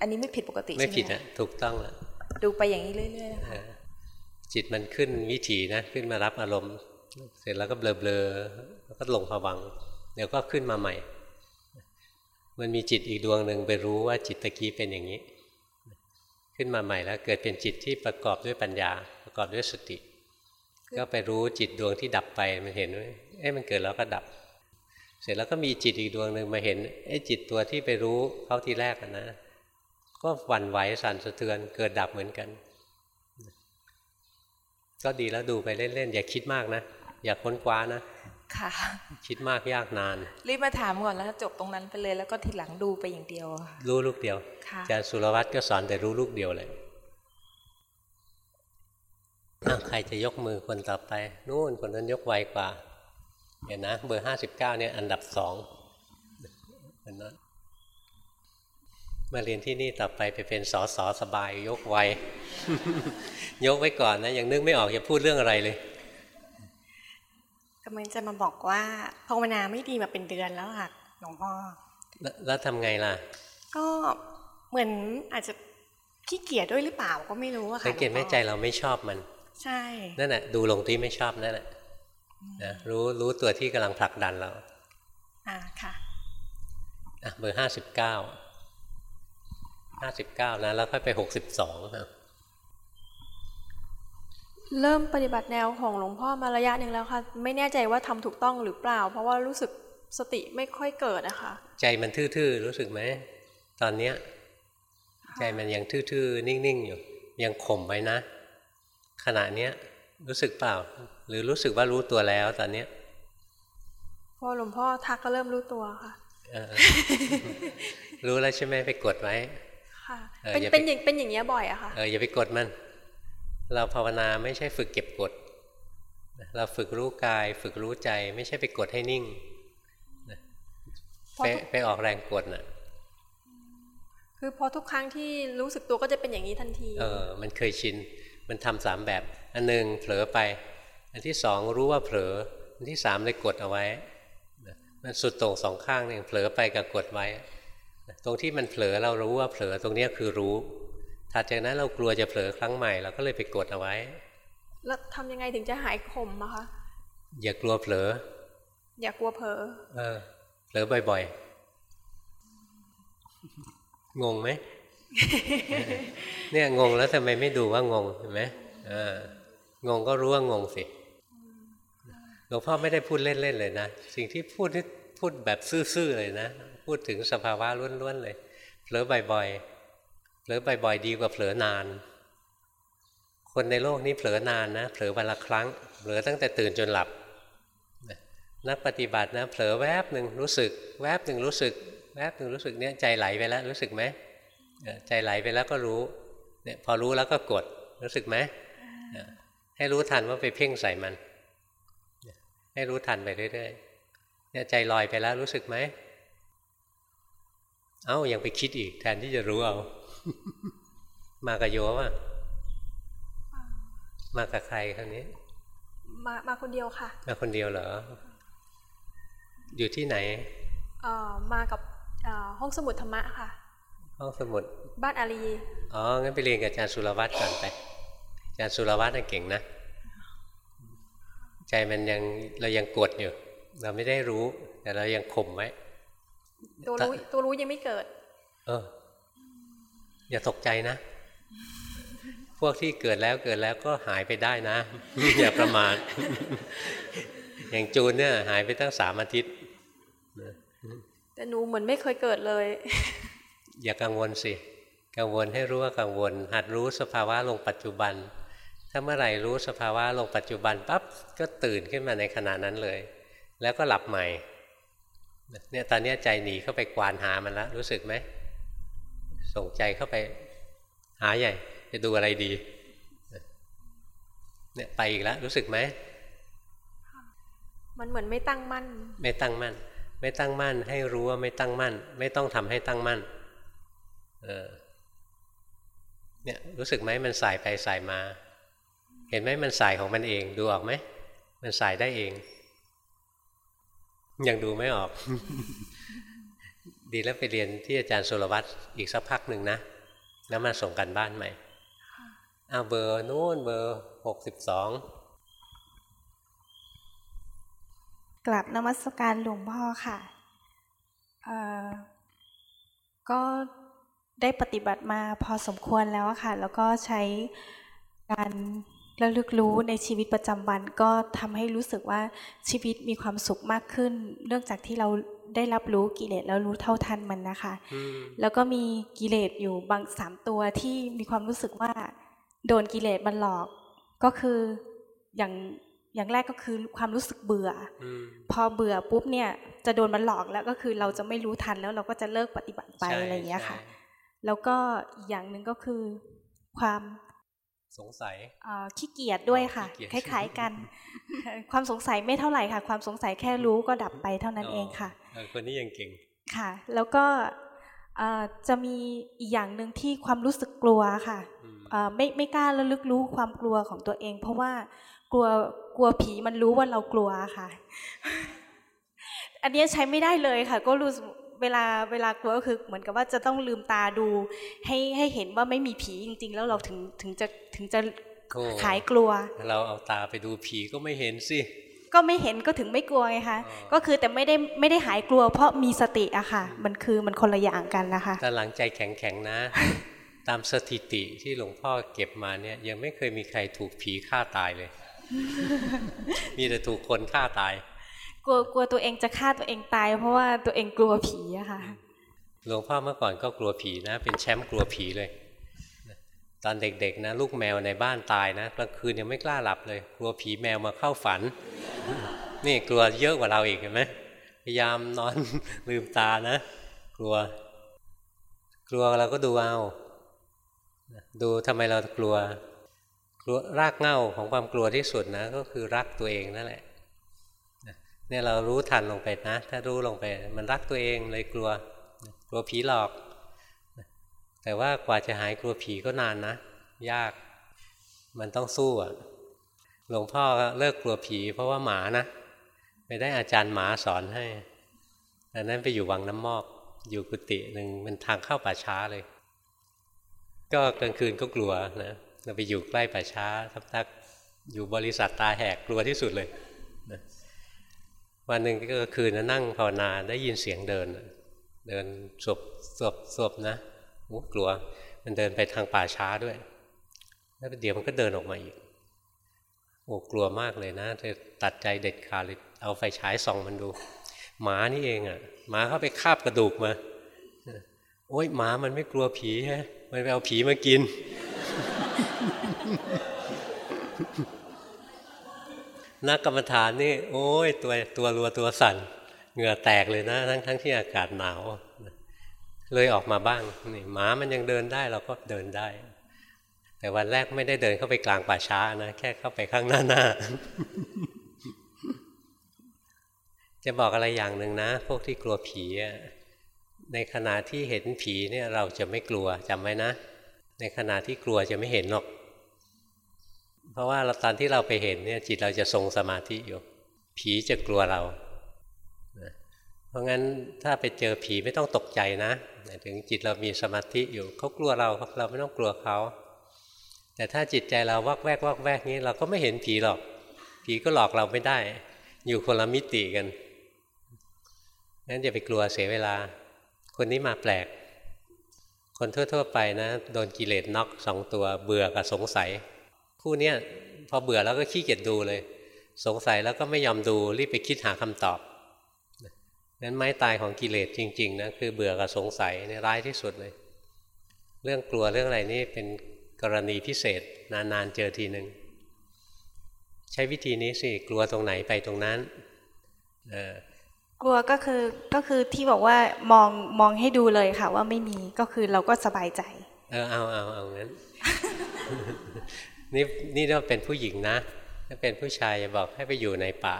อันนี้ไม่ผิดปกติใช่ไหมไม่ผิดอะถูกต้องแล้วดูไปอย่างนี้เรื่อยๆนะคะจิตมันขึ้นวิถีนะ ขึ้นมารับอารมณ์ เสร็จแล้วก็เบลอๆแล้วก็ลงผวัง เดี๋ยวก็ขึ้นมาใหม่ มันมีจิตอีกดวงหนึ่งไปรู้ว่าจิตตะกี้เป็นอย่างนี้ ขึ้นมาใหม่แล้ว เกิดเป็นจิตที่ประกอบด้วยปัญญา ประกอบด้วยสติ ก็ไปรู้จิตดวงที่ดับไปมันเห็นว่าเอ๊ะมันเกิดแล้วก็ดับ เสร็จแล้วก็มีจิตอีกดวงหนึ่งมาเห็นไอ้จิตตัวที่ไปรู้เขาที่แรกนะ ก็หวั่นไหวสั่นสะเทือน เกิดดับเหมือนกัน ก็ดีแล้วดูไปเล่นๆอย่าคิดมากนะ อย่าค้นคว้านะ ค่ะ คิดมากยากนาน รีบมาถามก่อนแล้วจบตรงนั้นไปเลย แล้วก็ทีหลังดูไปอย่างเดียวรู้ลูกเดียวอาจารย์สุรวัตรก็สอนแต่รู้ลูกเดียวเลยใครจะยกมือคนต่อไปนู่นคนนั้นยกไวกว่าเห็นนะเบอร์ห้าสิบเก้าเนี่ยอันดับสองเห็นนะมาเรียนที่นี่ต่อไปไปเป็นสอสอสบาย ยกไวยกไว้ก่อนนะยังนึกไม่ออกจะพูดเรื่องอะไรเลย กำลังจะมาบอกว่าภาวนาไม่ดีมาเป็นเดือนแล้วค่ะหลวงพ่อแล้วทำไงล่ะ ก็เหมือนอาจจะขี้เกียจด้วยหรือเปล่าก็ไม่รู้อะค่ะสังเกตไม่ใจเราไม่ชอบมัน ใช่นั่นแหละดูลงที่ไม่ชอบนั่นแหละนะรู้รู้ตัวที่กำลังผลักดันเราอ่าค่ะอะเบอร์ห้าสิบเก้าห้าสิบเก้านะแล้วค่อยไปหกสิบสองครับ เริ่มปฏิบัติแนวของหลวงพ่อมาระยะหนึ่งแล้วค่ะ ไม่แน่ใจว่าทำถูกต้องหรือเปล่า เพราะว่ารู้สึกสติไม่ค่อยเกิดนะคะ ใจมันทื่อๆรู้สึกไหมตอนเนี้ยใจมันยังทื่อๆนิ่งๆอยู่ ยังข่มไว้นะ ขณะเนี้ยรู้สึกเปล่า หรือรู้สึกว่ารู้ตัวแล้วตอนเนี้ยพอหลวงพ่อทักก็เริ่มรู้ตัวค่ะรู้แล้วใช่ไหมไปกดไว้ค่ะเป็นเป็นอย่างเป็นอย่างเงี้ยบ่อยอะค่ะเอออย่าไปกดมัน เราภาวนาไม่ใช่ฝึกเก็บกด เราฝึกรู้กาย ฝึกรู้ใจ ไม่ใช่ไปกดให้นิ่งไปไปออกแรงกดน่ะ คือพอทุกครั้งที่รู้สึกตัวก็จะเป็นอย่างนี้ทันที เออ มันเคยชิน มันทำสามแบบ อันหนึ่งเผลอไป อันที่สองรู้ว่าเผลอ อันที่สามเลยกดเอาไว้ มันสุดตรงสองข้างหนึ่งเผลอไปกับกดไว้ ตรงที่มันเผลอเรารู้ว่าเผลอตรงนี้คือรู้ ถัดจากนั้นเรากลัวจะเผลอครั้งใหม่เราก็เลยไปกดเอาไว้ แล้วทำยังไงถึงจะหายขมอะคะ อย่ากลัวเผลอ อย่ากลัวเผลอ เออ เผลอบ่อยๆ งงไหม เนี่ยงงแล้วทำไมไม่ดูว่างงเห็นไหมอ่างงก็รู้ว่างงสิ หลวงพ่อไม่ได้พูดเล่นๆเลยนะ สิ่งที่พูดนี่พูดแบบซื่อๆเลยนะ พูดถึงสภาวะล้วนๆเลย เผลอบ่อยๆ เผลอบ่อยๆดีกว่าเผลอนาน คนในโลกนี้เผลอนานนะเผลอวันละครั้งเผลอตั้งแต่ตื่นจนหลับนักปฏิบัตินะเผลอแวบหนึ่งรู้สึก แวบหนึ่งรู้สึก แวบหนึ่งรู้สึกเนี่ยใจไหลไปแล้วรู้สึกไหมใจไหลไปแล้วก็รู้เนี่ยพอรู้แล้วก็กดรู้สึกไหมให้รู้ทันว่าไปเพ่งใส่มัน ให้รู้ทันไปเรื่อยๆเนี่ยใจลอยไปแล้วรู้สึกไหมเอ้ายังไปคิดอีกแทนที่จะรู้เอา มากับโยว่ะมากับใครครั้งนี้ มามาคนเดียวค่ะ มาคนเดียวเหรอ อยู่ที่ไหนเอ่อมากับเอ่อห้องสมุดธรรมะค่ะ ห้องสมุด บ้านอารีอ๋องั้นไปเรียนกับอาจารย์สุรวัตรก่อนไปอาจารย์สุรวัตรน่ะเก่งนะ ใจมันยังเรายังกดอยู่ เราไม่ได้รู้ แต่เรายังข่มไว้ ตัวรู้ตัวรู้ยังไม่เกิด เออ อย่าตกใจนะ พวกที่เกิดแล้วเกิดแล้วก็หายไปได้นะ อย่าประมาทอย่างจูนเนี่ยหายไปตั้งสามอาทิตย์แต่หนูเหมือนไม่เคยเกิดเลย อย่ากังวลสิ กังวลให้รู้ว่ากังวล หัดรู้สภาวะลงปัจจุบัน ถ้าเมื่อไหร่รู้สภาวะลงปัจจุบันปั๊บก็ตื่นขึ้นมาในขณะนั้นเลย แล้วก็หลับใหม่เนี่ยตอนนี้ใจหนีเข้าไปกวานหามันแล้วรู้สึกไหม ส่งใจเข้าไป หาใหญ่ จะดูอะไรดี เนี่ยไปอีกแล้ว รู้สึกไหม มันเหมือนไม่ตั้งมั่น ไม่ตั้งมั่น ไม่ตั้งมั่น ให้รู้ว่าไม่ตั้งมั่น ไม่ต้องทำให้ตั้งมั่น เออ เนี่ยรู้สึกไหมมันสายไปสายมา เห็นไหมมันสายของมันเอง ดูออกไหม มันสายได้เอง ยังดูไม่ออก ดีแล้วไปเรียนที่อาจารย์สุรวัตรอีกสักพักหนึ่งนะ แล้วมาส่งกันบ้านใหม่อ้าวเบอร์นู้นเบอร์หกสิบสองกลับนมัสการหลวงพ่อค่ะเอ่อก็ได้ปฏิบัติมาพอสมควรแล้วอะค่ะ แล้วก็ใช้การระลึกรู้ในชีวิตประจำวัน ก็ทำให้รู้สึกว่าชีวิตมีความสุขมากขึ้น เนื่องจากที่เรา ได้รับรู้กิเลสแล้วรู้เท่าทันมันนะคะ แล้วก็มีกิเลสอยู่บางสามตัวที่มีความรู้สึกว่า โดนกิเลสมันหลอก ก็คืออย่างอย่างแรกก็คือความรู้สึกเบื่ออพอเบื่อปุ๊บเนี่ยจะโดนมันหลอกแล้วก็คือเราจะไม่รู้ทันแล้วเราก็จะเลิกปฏิบัติไปใช่อะไรอย่างเงี้ยค่ะใช่แล้วก็อีกอย่างหนึ่งก็คือความสงสัยเอ่อขี้เกียจด้วยค่ะขี้คเกียจล้ายๆกัน ความสงสัยไม่เท่าไหร่ค่ะ ความสงสัยแค่รู้ก็ดับไปเท่านั้นเองค่ะเออ คนนี้ยังเก่ง ค่ะ แล้วก็เอ่อจะมีอีกอย่างหนึ่งที่ความรู้สึกกลัวค่ะอืมเอ่อไม่ไม่กล้าระลึกรู้ความกลัวของตัวเอง เพราะว่ากลัวกลัวผีมันรู้ว่าเรากลัวค่ะ อันเนี้ยใช้ไม่ได้เลยค่ะ ก็รู้สึกเวลาเวลากลัวก็คือเหมือนกับว่าจะต้องลืมตาดู ให้ให้เห็นว่าไม่มีผีจริง ๆ แล้วเราถึงถึงจะถึงจะโอ้หายกลัว เราเอาตาไปดูผีก็ไม่เห็นสิ ก็ไม่เห็นก็ถึงไม่กลัวไงคะอ๋อก็คือแต่ไม่ได้ไม่ได้หายกลัว เพราะมีสติอะค่ะ มันคือมันคนละอย่างกันนะคะแต่หลังใจแข็งๆนะ ตามสถิติที่หลวงพ่อเก็บมาเนี่ย ยังไม่เคยมีใครถูกผีฆ่าตายเลย มีแต่ถูกคนฆ่าตาย กลัวกลัวตัวเองจะฆ่าตัวเองตาย เพราะว่าตัวเองกลัวผีอะค่ะหลวงพ่อเมื่อก่อนก็กลัวผีนะ เป็นแชมป์กลัวผีเลย ตอนเด็กๆนะลูกแมวในบ้านตายนะกลางคืนยังไม่กล้าหลับเลย กลัวผีแมวมาเข้าฝัน นี่กลัวเยอะกว่าเราอีกเห็นไหมพยายามนอนลืมตานะ กลัว กลัวเราก็ดูเอาดูทำไมเรากลัว กลัวรากเหง้าของความกลัวที่สุดนะ ก็คือรักตัวเองนั่นแหละเนี่ยเรารู้ทันลงไปนะ ถ้ารู้ลงไป มันรักตัวเองเลยกลัว กลัวผีหลอก แต่ว่ากว่าจะหายกลัวผีก็นานนะ ยากมันต้องสู้อะหลวงพ่อเลิกกลัวผีเพราะว่าหมานะไปได้อาจารย์หมาสอนให้ตอนนั้นไปอยู่วังน้ำมอกอยู่กุฏิหนึ่งมันทางเข้าป่าช้าเลย ก็กลางคืนก็กลัวนะเราไปอยู่ใกล้ป่าช้าทักทักอยู่บริษัทตาแหกกลัวที่สุดเลยนะวันหนึ่งก็คืนนนั่งภาวนาได้ยินเสียงเดิน เดินสบสบสบนะ กลัว มันเดินไปทางป่าช้าด้วย แล้วเดี๋ยวมันก็เดินออกมาอีกโอ้กลัวมากเลยนะเธอตัดใจเด็ดขาดเลยเอาไฟฉายส่องมันดู หมานี่เองอะ่ะ หมาเข้าไปคาบกระดูกมาโอ้ยหมามันไม่กลัวผีฮะมันไปเอาผีมากิน นักกรรมฐานนี่ โอ้ยตัวตัวรัวตัวสั่น เหงื่อแตกเลยนะ ทั้งทั้งที่อากาศหนาว เลยออกมาบ้างนี่หมามันยังเดินได้เราก็เดินได้ แต่วันแรกไม่ได้เดินเข้าไปกลางป่าช้านะแค่เข้าไปข้างหน้าหน้าจะบอกอะไรอย่างหนึ่งนะ พวกที่กลัวผีในขณะที่เห็นผีเนี่ยเราจะไม่กลัวจำไว้นะ ในขณะที่กลัวจะไม่เห็นหรอก เพราะว่าเราตอนที่เราไปเห็นเนี่ยจิตเราจะทรงสมาธิอยู่ ผีจะกลัวเรา เพราะงั้นถ้าไปเจอผีไม่ต้องตกใจนะถึงจิตเรามีสมาธิอยู่เขากลัวเราเราไม่ต้องกลัวเขาแต่ถ้าจิตใจเราวักแวกวักแวกนี้เราก็ไม่เห็นผีหรอก ผีก็หลอกเราไม่ได้ อยู่คนละมิติกันงั้นอย่าไปกลัวเสียเวลา คนนี้มาแปลก คนทั่ว ๆ ไปนะ โดนกิเลสน็อกสองตัวเบื่อกับสงสัย คู่นี้พอเบื่อแล้วก็ขี้เกียจดูเลย สงสัยแล้วก็ไม่ยอมดูรีบไปคิดหาคำตอบ นั้นไม้ตายของกิเลสจริงๆนะคือเบื่อกับสงสัยนี่ร้ายที่สุดเลย เรื่องกลัวเรื่องอะไรนี่เป็นกรณีพิเศษ นานๆเจอทีหนึ่งใช้วิธีนี้สิกลัวตรงไหนไปตรงนั้นกลัวก็คือก็คือที่บอกว่ามองมองให้ดูเลยค่ะ ว่าไม่มีก็คือเราก็สบายใจ เออเอาเอาเอางั้นนี่นี่เราเป็นผู้หญิงนะ ถ้าเป็นผู้ชายจะบอกให้ไปอยู่ในป่า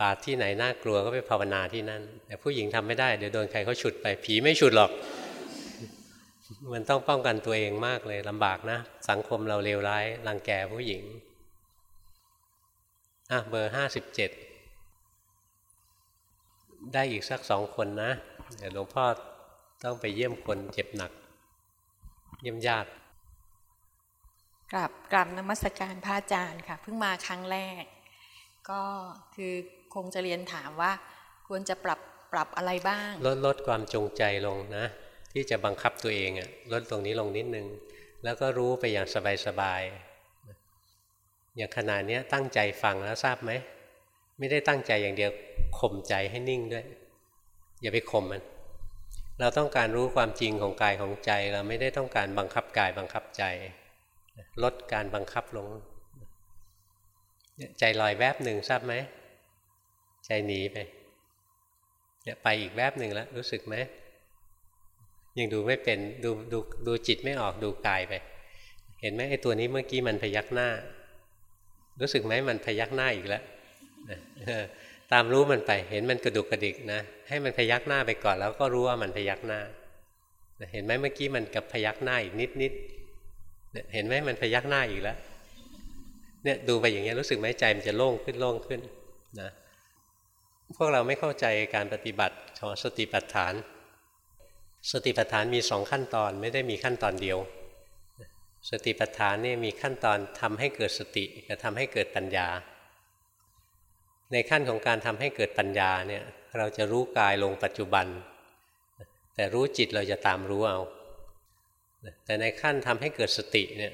ป่าที่ไหนน่ากลัวก็ไปภาวนาที่นั่น แต่ผู้หญิงทำไม่ได้เดี๋ยวโดนใครเขาฉุดไปผีไม่ฉุดหรอก มันต้องป้องกันตัวเองมากเลยลำบากนะ สังคมเราเลวร้ายรังแกผู้หญิงอะเบอร์ห้าสิบเจ็ดได้อีกสักสองคนนะเดี๋ยวหลวงพ่อต้องไปเยี่ยมคนเจ็บหนัก เยี่ยมญาติกราบกราบนมัสการพระอาจารย์ค่ะ เพิ่งมาครั้งแรก ก็คือ คงจะเรียนถามว่า ควรจะปรับปรับอะไรบ้าง ลดลดความจงใจลงนะ ที่จะบังคับตัวเองอะลดตรงนี้ลงนิดนึง แล้วก็รู้ไปอย่างสบายๆอย่างขนาดนี้ตั้งใจฟังแล้วทราบไหมไม่ได้ตั้งใจอย่างเดียวข่มใจให้นิ่งด้วย อย่าไปข่มมัน เราต้องการรู้ความจริงของกายของใจ เราไม่ได้ต้องการบังคับกายบังคับใจ ลดการบังคับลง ใจลอยแวบหนึ่งทราบไหม ใจหนีไปเนี่ยไปอีกแวบหนึ่งแล้วรู้สึกไหมยังดูไม่เป็นดูดูดูจิตไม่ออกดูกายไป เห็นไหมไอ้ตัวนี้เมื่อกี้มันพยักหน้า รู้สึกไหมมันพยักหน้าอีกแล้วตามรู้มันไปเห็นมันกระดุกกระดิกนะให้มันพยักหน้าไปก่อนแล้วก็รู้ว่ามันพยักหน้า เห็นไหมเมื่อกี้มันกับพยักหน้าอีกนิดนิดเห็นไหมมันพยักหน้าอีกแล้วเนี่ยดูไปอย่างเงี้ยรู้สึกไหมใจมันจะโล่งขึ้นโล่งขึ้นนะ พวกเราไม่เข้าใจการปฏิบัติของสติปัฏฐาน สติปัฏฐานมีสองขั้นตอนไม่ได้มีขั้นตอนเดียว สติปัฏฐานนี่มีขั้นตอนทำให้เกิดสติกับทำให้เกิดปัญญา ในขั้นของการทำให้เกิดปัญญาเนี่ยเราจะรู้กายลงปัจจุบัน แต่รู้จิตเราจะตามรู้เอา แต่ในขั้นทำให้เกิดสติเนี่ย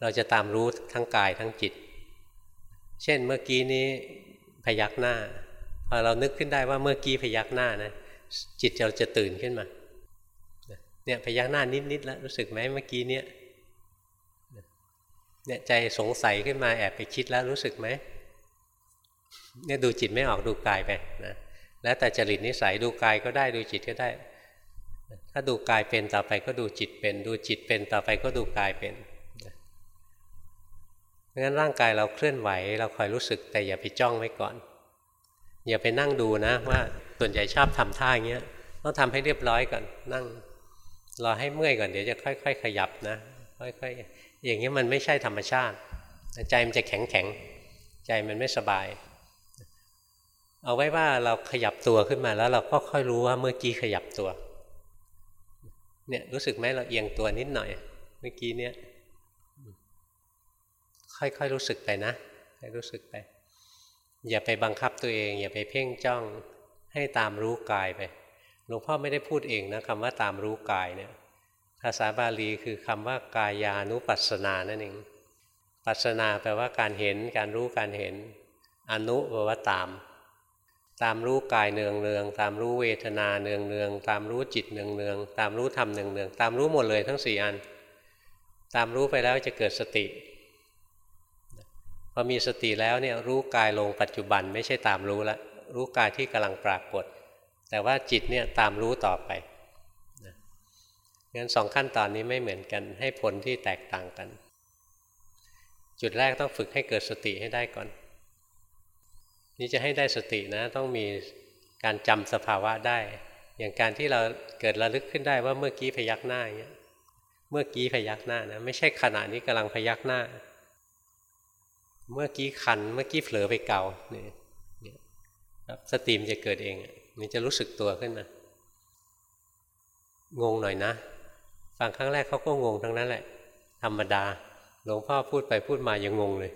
เราจะตามรู้ทั้งกายทั้งจิต เช่นเมื่อกี้นี้พยักหน้า อเรานึกขึ้นได้ว่าเมื่อกี้พยักหน้านะจิตเราจะตื่นขึ้นมาเนี่ยพยักหน้านิดๆแล้วรู้สึกไหมเมื่อกี้เนี่ยเนี่ยใจสงสัยขึ้นมาแอบไปคิดแล้วรู้สึกไหมเนี่ยดูจิตไม่ออกดูกายไปนะแล้วแต่จริตนิสัยดูกายก็ได้ดูจิตก็ได้ ถ้าดูกายเป็นต่อไปก็ดูจิตเป็น ดูจิตเป็นต่อไปก็ดูกายเป็นเพราะงั้นร่างกายเราเคลื่อนไหว เราคอยรู้สึกแต่อย่าไปจ้องไว้ก่อน อย่าไปนั่งดูนะ ว่าส่วนใหญ่ชอบทำท่าอย่างเงี้ยต้องทำให้เรียบร้อยก่อนนั่งรอให้เมื่อยก่อนเดี๋ยวจะค่อย ๆ ขยับนะค่อยๆอย่างเงี้ยมันไม่ใช่ธรรมชาติ ใจมันจะแข็งแข็งใจมันไม่สบาย เอาไว้ว่าเราขยับตัวขึ้นมาแล้วเราก็ค่อยรู้ว่าเมื่อกี้ขยับตัวเนี่ยรู้สึกไหมเราเอียงตัวนิดหน่อย เมื่อกี้เนี่ยค่อยๆรู้สึกไปนะให้รู้สึกไป อย่าไปบังคับตัวเอง อย่าไปเพ่งจ้องให้ตามรู้กายไปหลวงพ่อไม่ได้พูดเองนะคำว่าตามรู้กายเนี่ยภาษาบาลีคือคำว่ากายานุปัสสนานั่นเองปัสสนาแปลว่าการเห็นการรู้การเห็น อนุแปลว่าตาม ตามรู้กายเนืองเนืองตามรู้เวทนาเนืองเนืองตามรู้จิตเนืองเนืองตามรู้ธรรมเนืองเนืองตามรู้หมดเลยทั้งสี่อัน ตามรู้ไปแล้วจะเกิดสติ พอมีสติแล้วเนี่ยรู้กายลงปัจจุบันไม่ใช่ตามรู้ละรู้กายที่กำลังปรากฏ แต่ว่าจิตเนี่ยตามรู้ต่อไปงั้นสองขั้นตอนนี้ไม่เหมือนกันให้ผลที่แตกต่างกัน จุดแรกต้องฝึกให้เกิดสติให้ได้ก่อน นี่จะให้ได้สตินะ ต้องมีการจำสภาวะได้ อย่างการที่เราเกิดระลึกขึ้นได้ว่าเมื่อกี้พยักหน้าอย่างเงี้ยเมื่อกี้พยักหน้านะไม่ใช่ขณะนี้กำลังพยักหน้า เมื่อกี้คันเมื่อกี้เผลอไปเกาเนี่ยสติมจะเกิดเองมันจะรู้สึกตัวขึ้นมางงหน่อยนะฟังครั้งแรกเขาก็งงทั้งนั้นแหละ ธรรมดาหลวงพ่อพูดไปพูดมายังงงเลย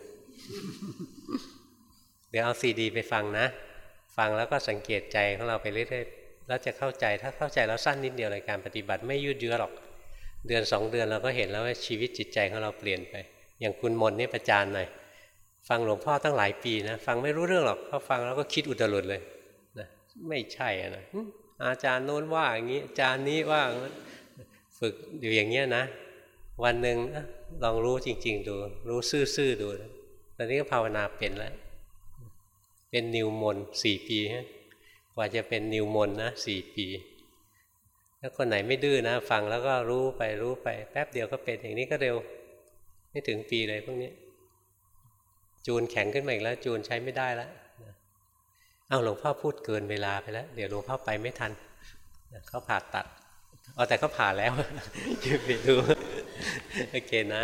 เดี๋ยวเอาซีดีไปฟังนะ ฟังแล้วก็สังเกตใจของเราไปเรื่อยๆแล้วจะเข้าใจถ้าเข้าใจแล้วสั้นนิดเดียวในการปฏิบัติไม่ยืดเยื้อหรอก เดือนสองเดือนเราก็เห็นแล้วว่าชีวิตจิตใจของเราเปลี่ยนไป อย่างคุณมนนี่ประจานหน่อย ฟังหลวงพ่อตั้งหลายปีนะฟังไม่รู้เรื่องหรอกเขาฟังแล้วก็คิดอุตรุดเลยนะไม่ใช่นะอาจารย์โน้นว่าอย่างนี้อาจารย์นี้ว่าฝึกอยู่อย่างเงี้ยนะ วันหนึ่งลองรู้จริง ๆ ดู รู้ซื่อๆดูตอนนี้ก็ภาวนาเป็นแล้วเป็นนิวมนสี่ปีฮะกว่าจะเป็นนิวมนนะสี่ปีถ้าคนไหนไม่ดื้อนะ ฟังแล้วก็รู้ไปรู้ไป แป๊บเดียวก็เป็นอย่างนี้ก็เร็ว ไม่ถึงปีเลยพวกนี้ จูนแข็งขึ้นมาอีกแล้ว จูนใช้ไม่ได้แล้วเอาหลวงพ่อพูดเกินเวลาไปแล้ว เดี๋ยวหลวงพ่อไปไม่ทันเขาผ่าตัด เอาแต่เขาผ่าแล้วยืมไปดูโอเคนะ